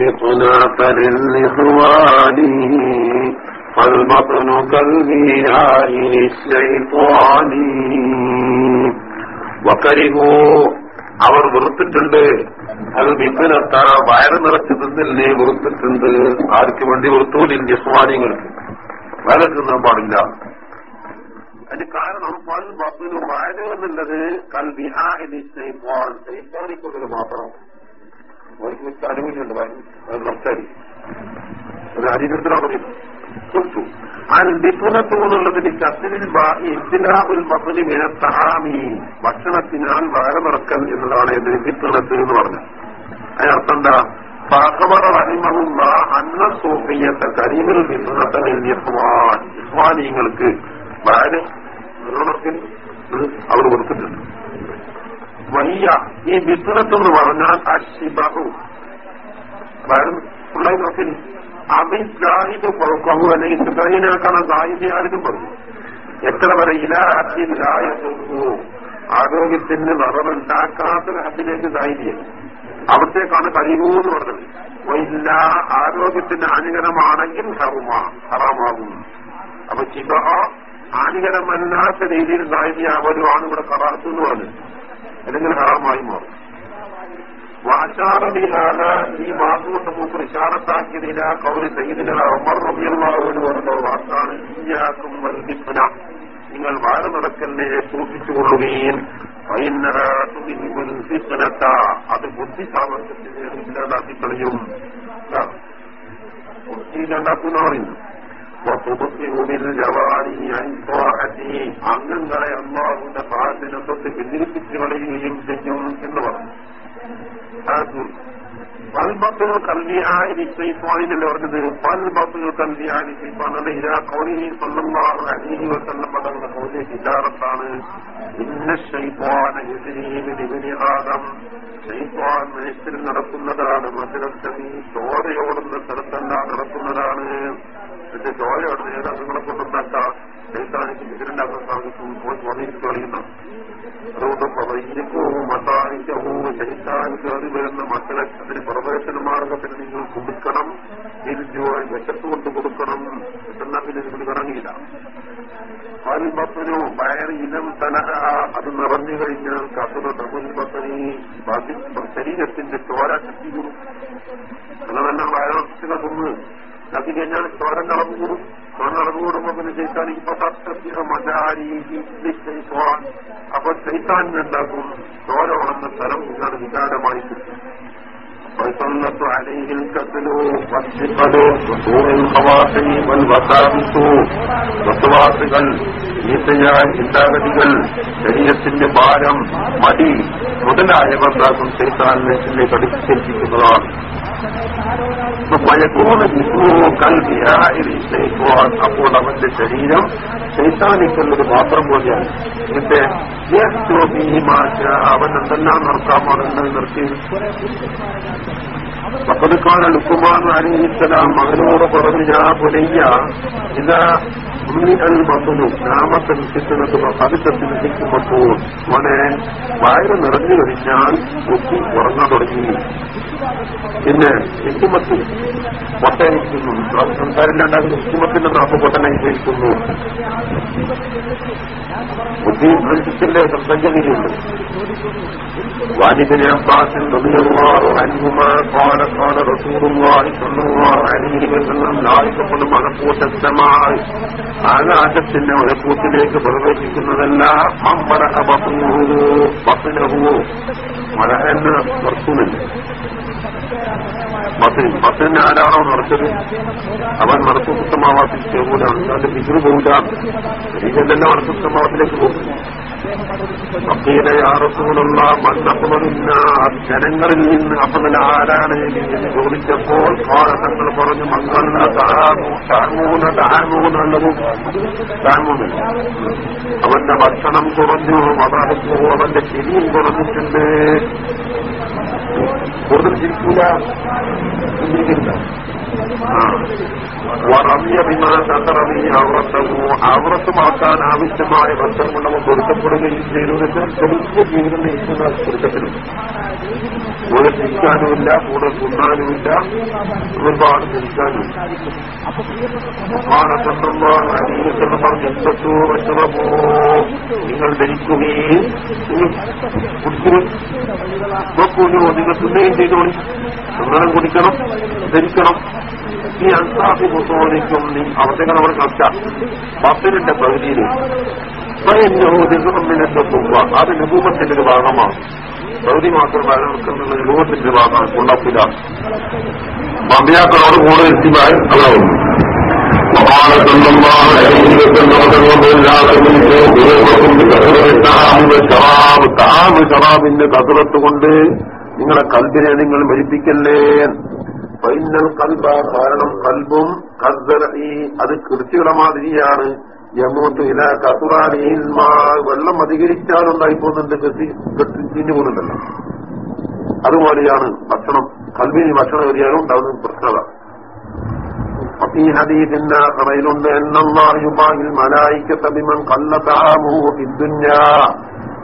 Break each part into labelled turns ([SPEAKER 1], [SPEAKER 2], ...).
[SPEAKER 1] بطناة للإخوان فالبطن كالمياه للشيطان وكرهوا അവർ വെറുത്തിട്ടുണ്ട് അത് വിപ്പിനത്ത വയറ് നിറച്ച് തിന്നില്ലേ വെറുത്തിട്ടുണ്ട് ആർക്ക് വേണ്ടി വെറുത്തു നിന്റെ സ്വാധീനങ്ങൾക്ക് വയറ് തിന്നാൻ പാടില്ല അതിന് കാരണം പൽ ബസ്സിന് വയറ് എന്നുള്ളത് കൽ വിഹാരിക്കുള്ളത് മാത്രം അവർക്ക് അനുകൂലിയുണ്ട് നഷ്ടരി ഒരു അരികത്തിലാണ് കൊടുത്തു അൽബിപ്പുനത്തു എന്നുള്ളതിന് കത്തിലിൽ ഇത്തിലാഹുൽ ബസ്സിന് മിനത്താമി ഭക്ഷണത്തിനാൽ വയറ് നിറക്കൽ എന്നതാണ് ബിപ്പുനത്ത് എന്ന് പറഞ്ഞത്. അതിനർത്ഥം എന്താ? ഫാഖബറ റഹിമഹുള്ള അന്ന സോഫിയത്ത കരിമിൽ ബിപ്പുനത്തൽ ഇസ്വാൻ നിങ്ങൾക്ക് വയറ് നിർണത്തിൽ അവർ കൊടുത്തിട്ടുണ്ട്. വയ്യ ഈ ബിസിനസ് എന്ന് പറഞ്ഞാൽ അശിബഹു പിള്ളേർ നോക്കി അഭിസാഹിത് പുറക്കു അല്ലെങ്കിൽ സുഖീനാക്കാണ് സാഹിത്യ ആർക്കും പറഞ്ഞു എത്ര വരെ ഇലാഹിലായു ആരോഗ്യത്തിന് നിറവുണ്ടാക്കാത്ത ഹത്തിലേക്ക് സാഹിത്യം. അവിടത്തേക്കാണ് കഴിവെന്ന് പറഞ്ഞത്. ഇല്ല ആരോഗ്യത്തിന് ഹാനികരമാണെങ്കിൽ ഹറുമാ ഹറാമാകും. അപ്പൊ ചിബ ഹാനികരമല്ലാത്ത രീതിയിൽ സാഹിത്യാവരുമാണ് ഇവിടെ കറാത്തു എന്ന് പറഞ്ഞത്. അല്ലെങ്കിൽ ഹറാമായി മാറും. വാശാറതിലാണ് ഈ വാക്ക് കൊണ്ട് മൂപ്പർ ഇഷാറത്താക്കിയതില കൗരി സയ്യിദിന ഉമർ റബിയല്ലാഹുവിന് പറഞ്ഞ വാക്കാണ് ഇയാക്കും വർദ്ധിപ്പന നിങ്ങൾ വാഴ നടക്കലിനെ സൂക്ഷിച്ചുകൊള്ളുകയും അത് ബുദ്ധി സാമർത്ഥ്യത്തിന് ഇല്ലാതാക്കി കളയും ഇല്ലാണ്ടാക്കുന്ന പറയുന്നു. അംഗങ്ങളെ അമ്മാവിന്റെ പാട്ടിനെ തൊട്ട് പിന്തിരിപ്പിച്ച് കളയുകയും ചെയ്യും എന്ന് പറഞ്ഞു. പൽബത്തുകൾ കല്യാണി നിശ്ചയിപ്പാനില്ലേ പറഞ്ഞത്? പൽബത്തുകൾ കല്യാണി നിശ്ചയിപ്പാൻ ഇരാ കൗലിഹി സ്വന്തമാറ് അനീതി വസല്ലം പടങ്ങുന്ന കൗലിയ ഹിജാറത്താണ്. ഇന്ന ശൈപ്പാന എതിരീവിനിആദം ശൈപ്പാൻ മനുഷ്യരിൽ നടക്കുന്നതാണ്. മധുരത്തമി ചോരയോടുന്ന സ്ഥലത്തല്ല നടക്കുന്നതാണ് എന്നിട്ട് അവിടെ നേതാക്കളെ കൊണ്ടുണ്ടാക്കാം ശൈത്താനിക്ക് ഇതിലുണ്ടാക്കാൻ സാധിക്കും. കളിയുന്ന അതുകൊണ്ട് പ്രവചിക്കവും മതാനിക്കവും ശൈത്താൻ കയറി വരുന്ന മക്കളെ അതിന് പ്രവേശന മാർഗത്തിന് നിങ്ങൾ കൊടുക്കണം. തിരിച്ചുപോയി വിശപ്പ് കൊണ്ട് കൊടുക്കണം. എന്നാൽ പിന്നെ നിങ്ങൾ ഇറങ്ങിയില്ല. പൽബത്തിനോ വയർ ഇനം തനഹ. അത് നിറഞ്ഞു കഴിഞ്ഞാൽ കത്തുന്ന തമുൽബത്തനി ശരീരത്തിന്റെ ചോര കൊടുക്കും അങ്ങനെ വയറത്തിനെ കൊന്ന് അത് കഴിഞ്ഞാൽ ചോര നടന്നുകൂടും ചോര നടന്നുകൂടുമ്പോ പിന്നെ ചെയ്താൽ ഇപ്പൊ മജാരീ അപ്പൊ ചൈത്താനുണ്ടാക്കും ചോര വളർന്ന സ്ഥലം ഇതാണ് വികാരമായി കിട്ടും ويسلط عليه الكسل والثقل وسوء الخواطر والوساوس വസുവാസുകൾ ഈസയായ ചിന്താഗതികൾ ശരീരത്തിന്റെ ഭാരം മടി മുതലായവ എന്താക്കും ചെയ്താൽ നെറ്റിനെ കടിച്ചേൽപ്പിക്കുന്നതാണ് അപ്പോൾ അവന്റെ ശരീരം ശൈത്താനിക്കുള്ളത് മാത്രം പോലെയാണ്. എന്നിട്ട് അവൻ എന്തെല്ലാം നിർത്താമോ പാടുന്നത് നിർത്തി. പക്കതുക്കാണ് ലുക്കുമാൻ അലിഹിത്തലാം മകനോട് പറഞ്ഞു ഞാൻ പുലയ്യ ഇതാ ബന്ധുനും നാമത്തെ വിശിക്കുന്നത് കവിത്തത്തിൽ നിൽക്കുമ്പോൾ മോനെ വയറ് നിറഞ്ഞു കഴിഞ്ഞാൽ കുട്ടി ഉറങ്ങാൻ തുടങ്ങി. പിന്നെ ഹിക്കുമത്ത് പൊട്ടയിരിക്കുന്നു സംസാരില്ലാണ്ടാകുന്ന ഹിക്കുമത്തിന്റെ നാപ്പ് പൊട്ടനായിരിക്കുന്നു ബുദ്ധി പ്രശ്നത്തിന്റെ സംസഞ്ചനയിലുണ്ട് വാജിബിന് അബ്ബാസിൻ റളിയല്ലാഹു അൻഹുമാ قال قال رسول الله صلى الله عليه وسلم لا يدخل ملكوت السماء ആകാശത്തിന്റെ മലക്കൂട്ടിലേക്ക് പ്രവേശിക്കുന്നതല്ല മമ്പറ ബത്തുനഹു ബത്തുനഹു മല എന്ന വർത്തുമില്ല ബത്തിന് ബത്തിന് ആരാണോ നടത്തത് അവൻ മലക്കൂത്തമാവാത്തിൽ ചേരൂലാണ് അതിന്റെ പിതൃ പോകില്ല ശരീരത്തിന്റെ മലക്കൂത്തമാവത്തിലേക്ക് പോകും അപ്പീല യാറസൂലുള്ള മണ്ണപ്പുറമില്ല ജനങ്ങളിൽ നിന്ന് അപ്പതല ആരാണ് ചോദിച്ചപ്പോൾ തങ്ങൾ പറഞ്ഞു മംഗള താഴ്മൂന്ന് താഴ്മൂന്നുള്ളതും അവന്റെ ഭക്ഷണം കുറഞ്ഞു മതാലപ്പോ അവന്റെ ശരിയും കുറഞ്ഞിട്ടുണ്ട്. കൂടുതൽ ചിരിക്കൂല? അവറത്ത് മാറ്റാൻ ആവശ്യമായ വസ്ത്രം നമ്മൾ പൊരുത്തപ്പെടുകയും ചെയ്തു ചെറിയ ജീവിതം നയിക്കുന്ന പൊരുത്തത്തിലും കൂടെ ചിരിക്കാനുമില്ല കൂടെ തിന്നാനുമില്ല ഒരുപാട് പറഞ്ഞ് എന്തോ വശമോ നിങ്ങൾ ധരിക്കുകയും നോക്കൂലോ നിങ്ങൾ തിന്നുകയും ചെയ്തോളി തിന്നണം കുടിക്കണം ധരിക്കണം. ഈ അൻസാഫി മുസോദിക്കും നീ അവസരങ്ങൾ അവിടെ കളിച്ചാൽ പത്തനിന്റെ പകുതിയിൽ അത് നിപൂപത്തിന്റെ ഒരു ഭാഗമാണ്. സൗദി മാത്രം നിലനിൽക്കുന്ന നിപൂപത്തിന്റെ ഭാഗമാണ്. കൊണ്ടപ്പില്ല അമ്പിയാക്കളോട് കൂടെ എത്തിയാൽ അതാവും ഷവാബ് താമ് ഷവാബിന്റെ കസറത്ത് കൊണ്ട് നിങ്ങളെ കൽബിനെ നിങ്ങൾ മരിപ്പിക്കല്ലേ ഫൈനൽ കൽബ കാരണം കൽബും കസ്സറീ അത് കൃഷിയുടെ മാതിരിയാണ് യമൂത്ത് ഇല കസുറാനിയിൽ വെള്ളം അധികരിച്ചാലുണ്ടായി പോകുന്നുണ്ട് കൃഷി ചീഞ്ഞു പോകുന്നുണ്ടല്ലോ. അതുപോലെയാണ് ഭക്ഷണം. കൽബിന് ഭക്ഷണം കയറിയാലും ഉണ്ടാകുന്ന പ്രശ്നത ഹദീസിന്റെ കറയിലുണ്ട് എന്നല്ലാഹിൽ മലായിക്കത്ത ബിമൻ കല്ലതാമോ പിന്തുഞ്ഞ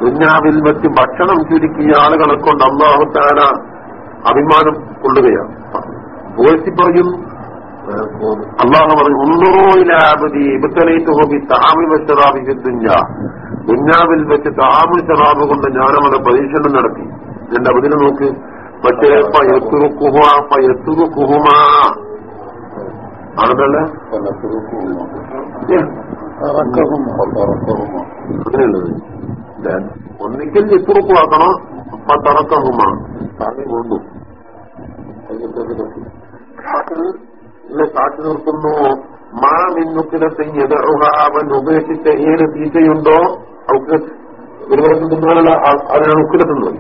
[SPEAKER 1] ദുഞ്ഞാവിൽ വെച്ച് ഭക്ഷണം ചുരുക്കിയ ആളുകളെ കൊണ്ട് അള്ളാഹുത്താന അഭിമാനം കൊള്ളുകയാണ്. പോയത്തി പറയും. അള്ളാഹ് പറഞ്ഞു ദുഞ്ഞാവിൽ വെച്ച് താമി ചെറാബ് കൊണ്ട് ഞാനവിടെ പരീക്ഷണം നടത്തി. എന്റെ അവതിനെ നോക്ക്? പയത്തുറുക്കുഹ പയത്തുറുക്കുഹുമാ ആണല്ലേ? അങ്ങനെയുള്ളത്. ഒന്നിക്കൽ എത്തുറുക്കുവാക്കണം അപ്പൊ തറക്കഹുമാ. താങ്ങി കൊണ്ടു കാട്ടി നിർത്തുന്നു മാ മിന്നുക്കിലത്തെ എതിർഹ അവൻ ഉപേക്ഷിച്ച ഏത് തീറ്റയുണ്ടോ അവർക്ക് ഒരു വർഷം അതിനാണ് ഉക്കിലെത്തുന്നത്.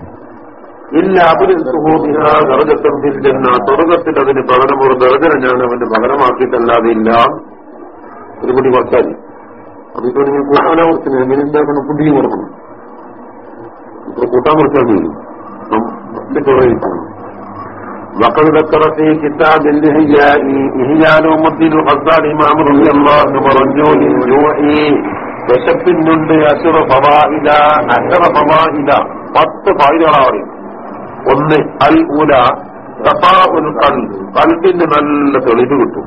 [SPEAKER 1] ഇല്ല അപരിസുഹോദിനാഗർജത്തമ്പില്ലെന്ന സ്വർഗത്തിൽ അതിന് പകരം ഒരു ദർജന ഞാൻ അവന്റെ പകരമാക്കിയിട്ടല്ലാതെ ഇല്ല. ഒരു കുടി കുറച്ചാൽ അതിപ്പോ നിങ്ങൾ കൂട്ടാനെ കുറിച്ച് എങ്ങനെയുണ്ടാക്കണം പുഡിയും കൊടുക്കണം. ഇപ്പൊ കൂട്ടാൻ കുറച്ചാൽ മതി. وقد ذكر في كتاب الإحياء إحياء الدين الغزال إمام رضي الله പറഞ്ഞു للجوعي വിശപ്പിനുണ്ട് അസുറ ഫവാഹില അസുറ ഫവാഹില പത്ത് ഫായിലുകളാ പറയും ഒന്ന് അൽ ഉല സഫാഉൽ കൽബ് കൽബിന് നല്ല തെളിവ് കിട്ടും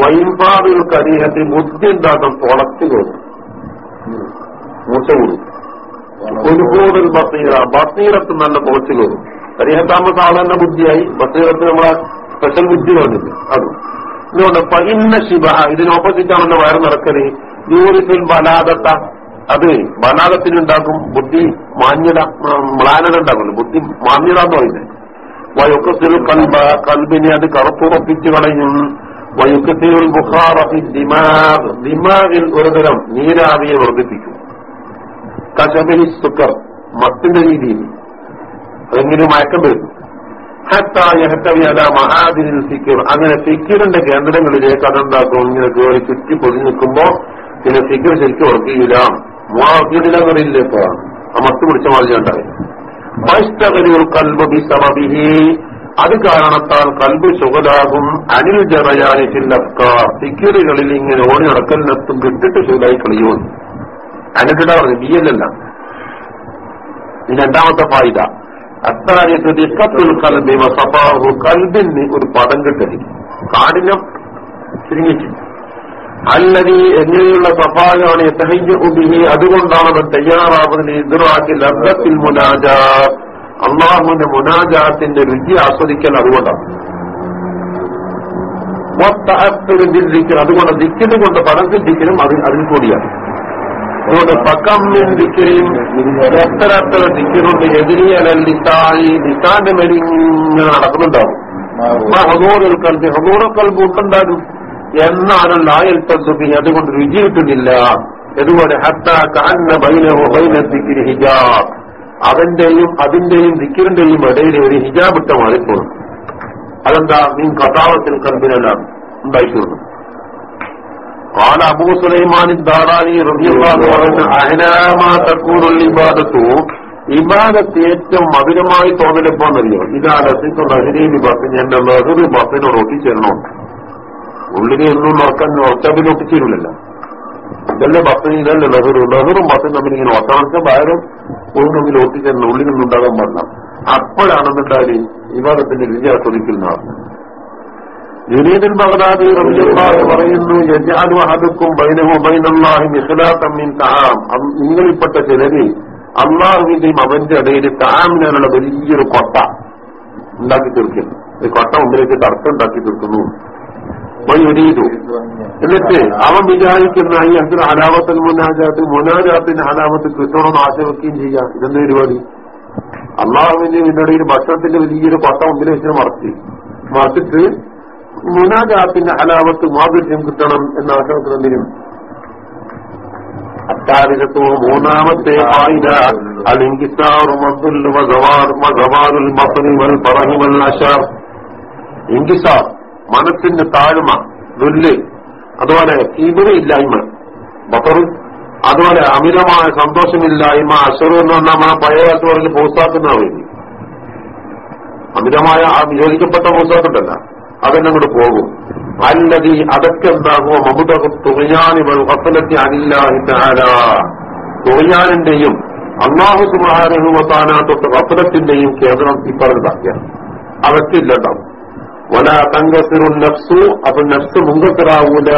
[SPEAKER 1] വൈൻപാടുൽ കരീഹത്തിൽ ബുദ്ധി ഉണ്ടാക്കും തുളച്ചു കയറും മൂച്ച കൂടും ഒരുപാട് ബസീറ ബസീറത്ത് നല്ല തുളച്ചു കയറും കരീഹത്താകുമ്പോൾ സാധാരണ ബുദ്ധിയായി. ബസീറത്ത് നമ്മളെ സ്പെഷ്യൽ ബുദ്ധി വന്നില്ല അത്. ഇതുകൊണ്ട് പതിന്ന ശിവ ഇതിന് ഓപ്പോസിറ്റ് ഓപ്പോസിറ്റാണ് വയർ നടക്കൽ യൂറിഫിൽ ബലാദത്ത അത് ബലാദത്തിനുണ്ടാക്കും ബുദ്ധി മാന്യത മ്ലാനത ഉണ്ടാക്കുന്നു ബുദ്ധി മാന്യത എന്ന് പറയുന്നത്. വയുക്കത്തിൽ കൽബ കൽബിനെ അത് കറുപ്പുറപ്പിച്ചു കളയും. വയുക്കത്തിൽ ബുഹാറഫി ദിമാഗ്. ദിമാഗിൽ ഒരുതരം നീരാവിയെ വർദ്ധിപ്പിക്കും. കശബലി സുക്കർ മത്തിന്റെ രീതിയിൽ. അതെങ്ങനെ മയക്കം വരുന്നു. മഹാദിനിൽ സിക്കിർ അങ്ങനെ സിക്കിറിന്റെ കേന്ദ്രങ്ങളിലേക്ക് അതെന്താക്കും? ഇങ്ങനെ കയറി ചുറ്റി പൊതി നിൽക്കുമ്പോ പിന്നെ സിക്കിർ ശരിക്കും ഉറക്കിയില്ല. മുവാക്കിയില്ലെന്നറിയില്ല ഇപ്പൊ. ആ മത്ത് പിടിച്ച മാതിരി ഉണ്ടായി കൽബ് ബിസമബിഹി അത് കാരണത്താൽ കൽബ് സുഖലാകും അനിൽ ജറയാനി ചില്ലക്കാർ സിക്കിറുകളിൽ ഇങ്ങനെ ഓടി നടക്കലിനെത്തും കിട്ടിട്ട് സുഖമായി കളിയുമെന്ന് അനുകിട പറഞ്ഞു ബിയല്ലല്ല ഈ രണ്ടാമത്തെ ഫായിദ. വസഫാഹു കൽബിന് ഒരു പദം കിട്ടലി കാഠിനം ചുരുങ്ങിച്ചു. അല്ലതി എങ്ങനെയുള്ള സഫായാണ് എത്തഹയ്യുബിഹി അതുകൊണ്ടാണ് അവൻ തയ്യാറാവുന്നതിന് എതിറാക്കി ലബ്ദത്തിൽ മുനാജ അള്ളാഹുവിന്റെ മുനാജാത്തിന്റെ രുചി ആസ്വദിക്കൽ അതുകൊണ്ടാണ്. അതുകൊണ്ട് ദിക്കിന് കൊണ്ട് പടം ദിക്കിനും അതിൽ കൂടിയാണ്. അതുകൊണ്ട് പക്കമ്മിൻ ദിക്കയും എത്ര എത്ര ദിക്കറുണ്ട് എതിരിയലൽ ദിത്താന്റെ മേലിൽ ഇങ്ങനെ നടക്കുന്നുണ്ടാവും. ഹദൂറുൽ കൽബി ഹദൂറുൽ കൽബ് ഉണ്ടാകും എന്നാണ് ലായൽ തദ്ബി അതുകൊണ്ട് രുചി കിട്ടുന്നില്ല. അതുപോലെ ഹത്ത കാന്ന ബൈനഹു ബൈന ദിക്കിരി ഹിജാബ്. അവന്റെയും അതിന്റെയും ദിക്കിറിന്റെയും ഇടയിൽ ഒരു ഹിജാബ് ഇട്ട മാറിപ്പോകും അതെന്താ? നീ കഥാവത്തിൽ കൽബിനെല്ലാം ഉണ്ടായിത്തീർന്നു. قال അബൂ സുലൈമാൻ ദാറാനി റളിയല്ലാഹു അൻഹു അഹനാമാ തക്കൂറുൽ ഇബാദത്തു ഇബാദത്ത് ഏറ്റവും മധുരമായി തോന്നലെപ്പോന്നറിയോ ഇതാ ലസിക്കുന്ന അഹരീബി ബസ്സിന് എന്റെ ലഹറി ബസ്സിനോട് ഒട്ടിച്ചേരണമുണ്ട് ഉള്ളിനെ ഒന്നും നോക്കാൻ ഉറച്ചാൽ പിന്നെ ഒട്ടിച്ചേരില്ലല്ലോ ഇതല്ലേ ബസ്സിന് ഇതല്ലേ നെഹ്റു നെഹ്റും ബസ്സും തമ്മിൽ ഇങ്ങനെ ഒട്ടാണെന്ന് വയറും ഉള്ളും തമ്മിൽ ഒട്ടിച്ചേരുന്ന ഉള്ളിലൊന്നും ഉണ്ടാകാൻ പാടില്ല അപ്പോഴാണെന്നുണ്ടായി വിവാദത്തിന്റെ രുചി ആസ്വദിക്കുന്നതാണ് ജുനീദുൽ ബഗ്ദാദി റബിയുള്ളാഹി പറയുന്നു യജാലു അഹദുക്കും ബൈനഹു ബൈനല്ലാഹി മിഖ്ലാത്തൻ മിൻ തആം നിങ്ങളിൽപ്പെട്ട ചിലര് അള്ളാഹുവിന്റെയും അവന്റെ ഇടയിൽ താമിനുള്ള വലിയൊരു കൊട്ട ഉണ്ടാക്കി തീർക്കുന്നു ഈ കൊട്ട മുമ്പിലേക്ക് തർക്കം ഉണ്ടാക്കി തീർക്കുന്നു. വൈരീതു എന്നിട്ട് അവൻ വിചാരിക്കുന്ന ഈ അത്ര അലാമത്തിൽ മുനാജാത്ത് മുനാജാത്തിന്റെ അലാമത്ത് കിട്ടണമെന്ന് ആശവെക്കുകയും ചെയ്യാം. ഇതെന്താ പരിപാടി? അള്ളാഹുവിന്റെ ഇതിനിടയിൽ ഭക്ഷണത്തിന്റെ വലിയൊരു കൊട്ട മുമ്പിൽ വെച്ച് മറച്ച്. മറച്ചിട്ട് മുനാജാത്തിന്റെ ഹലാവത്ത് മാധുര്യം കിട്ടണം എന്ന ഇങ്കിസാർ മനസ്സിന്റെ താഴ്മ ദുല്ല് അതുപോലെ ഇല്ലായ്മ ബത്തറും അതുപോലെ അമിതമായ സന്തോഷമില്ലായ്മ അഷറു എന്ന് പറഞ്ഞാൽ നമ്മളെ പഴയ കാലത്ത് പറഞ്ഞ് പോസ്താക്കുന്ന വേണ്ടി അമിതമായ ആ നിരോധിക്കപ്പെട്ട പോസ്താക്കുണ്ടല്ല അതെന്നെ കൂടെ പോകും. അല്ലതി അതൊക്കെ എന്താകുമോ? മമുത തുകയാനിവൾ വസലത്തി അനില്ലാഹിത്താല തുകയാനിന്റെയും അള്ളാഹു സുമാരഹുവത്താന തൊട്ട് വസലത്തിന്റെയും കേന്ദ്രം ഈ പറഞ്ഞതാക്കിയാണ് അതൊക്കെ ഇല്ലണ്ടാവും വല തങ്കസിറു നഫ്സു അപ്പൊ നഫ്സ് മുങ്കസിറാവൂല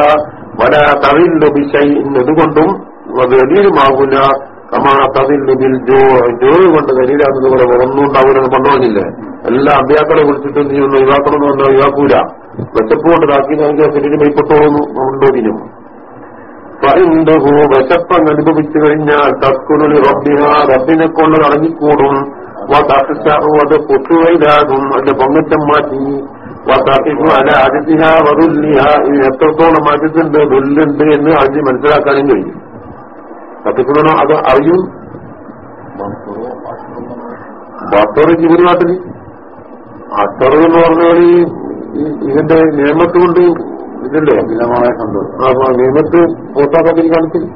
[SPEAKER 1] വല തവില്ലു ബിഷൈ അതുകൊണ്ടും വെളിയിലുമാകൂല കമാ തവില്ലു ബിൽ ജോ ജോയ് കൊണ്ട് കരിയിലാകുന്നത് പോലെ ഒന്നുണ്ടാവൂലെന്ന് എല്ലാ അഭ്യാക്കളെ വിളിച്ചിട്ട് നീ ഒന്ന് ഒഴിവാക്കണമെന്ന് പറഞ്ഞാൽ ഒഴിവാക്കൂല. വിശപ്പ് കൊണ്ട് താക്കി നൽകിയ ശരീരം ഭയപ്പെട്ടോന്നു ഉണ്ടോതിനും ഫൈന്ദഹു വിശപ്പം അനുഭവിച്ചു കഴിഞ്ഞാൽ തസ്കുലി റബ്ബിഹ. റബ്ബിനെ കൊണ്ട് അടങ്ങിക്കൂടും. അത് പൊട്ടുവയിലാകും അതിന്റെ പൊങ്ങച്ചം മാറ്റി. അല്ല അതിഥിഹ വറുല്ലിഹ ഇത് എത്രത്തോളം അതിഥുണ്ട് ദുല്ലുണ്ട് എന്ന് അജി മനസ്സിലാക്കാനും കഴിയും. സത്യത്തിനോ അത് അറിയും? ബത്തറ് ജീവനാട്ടിൽ അത്തറ് എന്ന് പറഞ്ഞാൽ ഇതിന്റെ നിയമത്ത് കൊണ്ട് ഇതില്ലേ? അപ്പൊ നിയമത്ത് പൂത്താക്കത്തിൽ കാണിച്ചില്ല?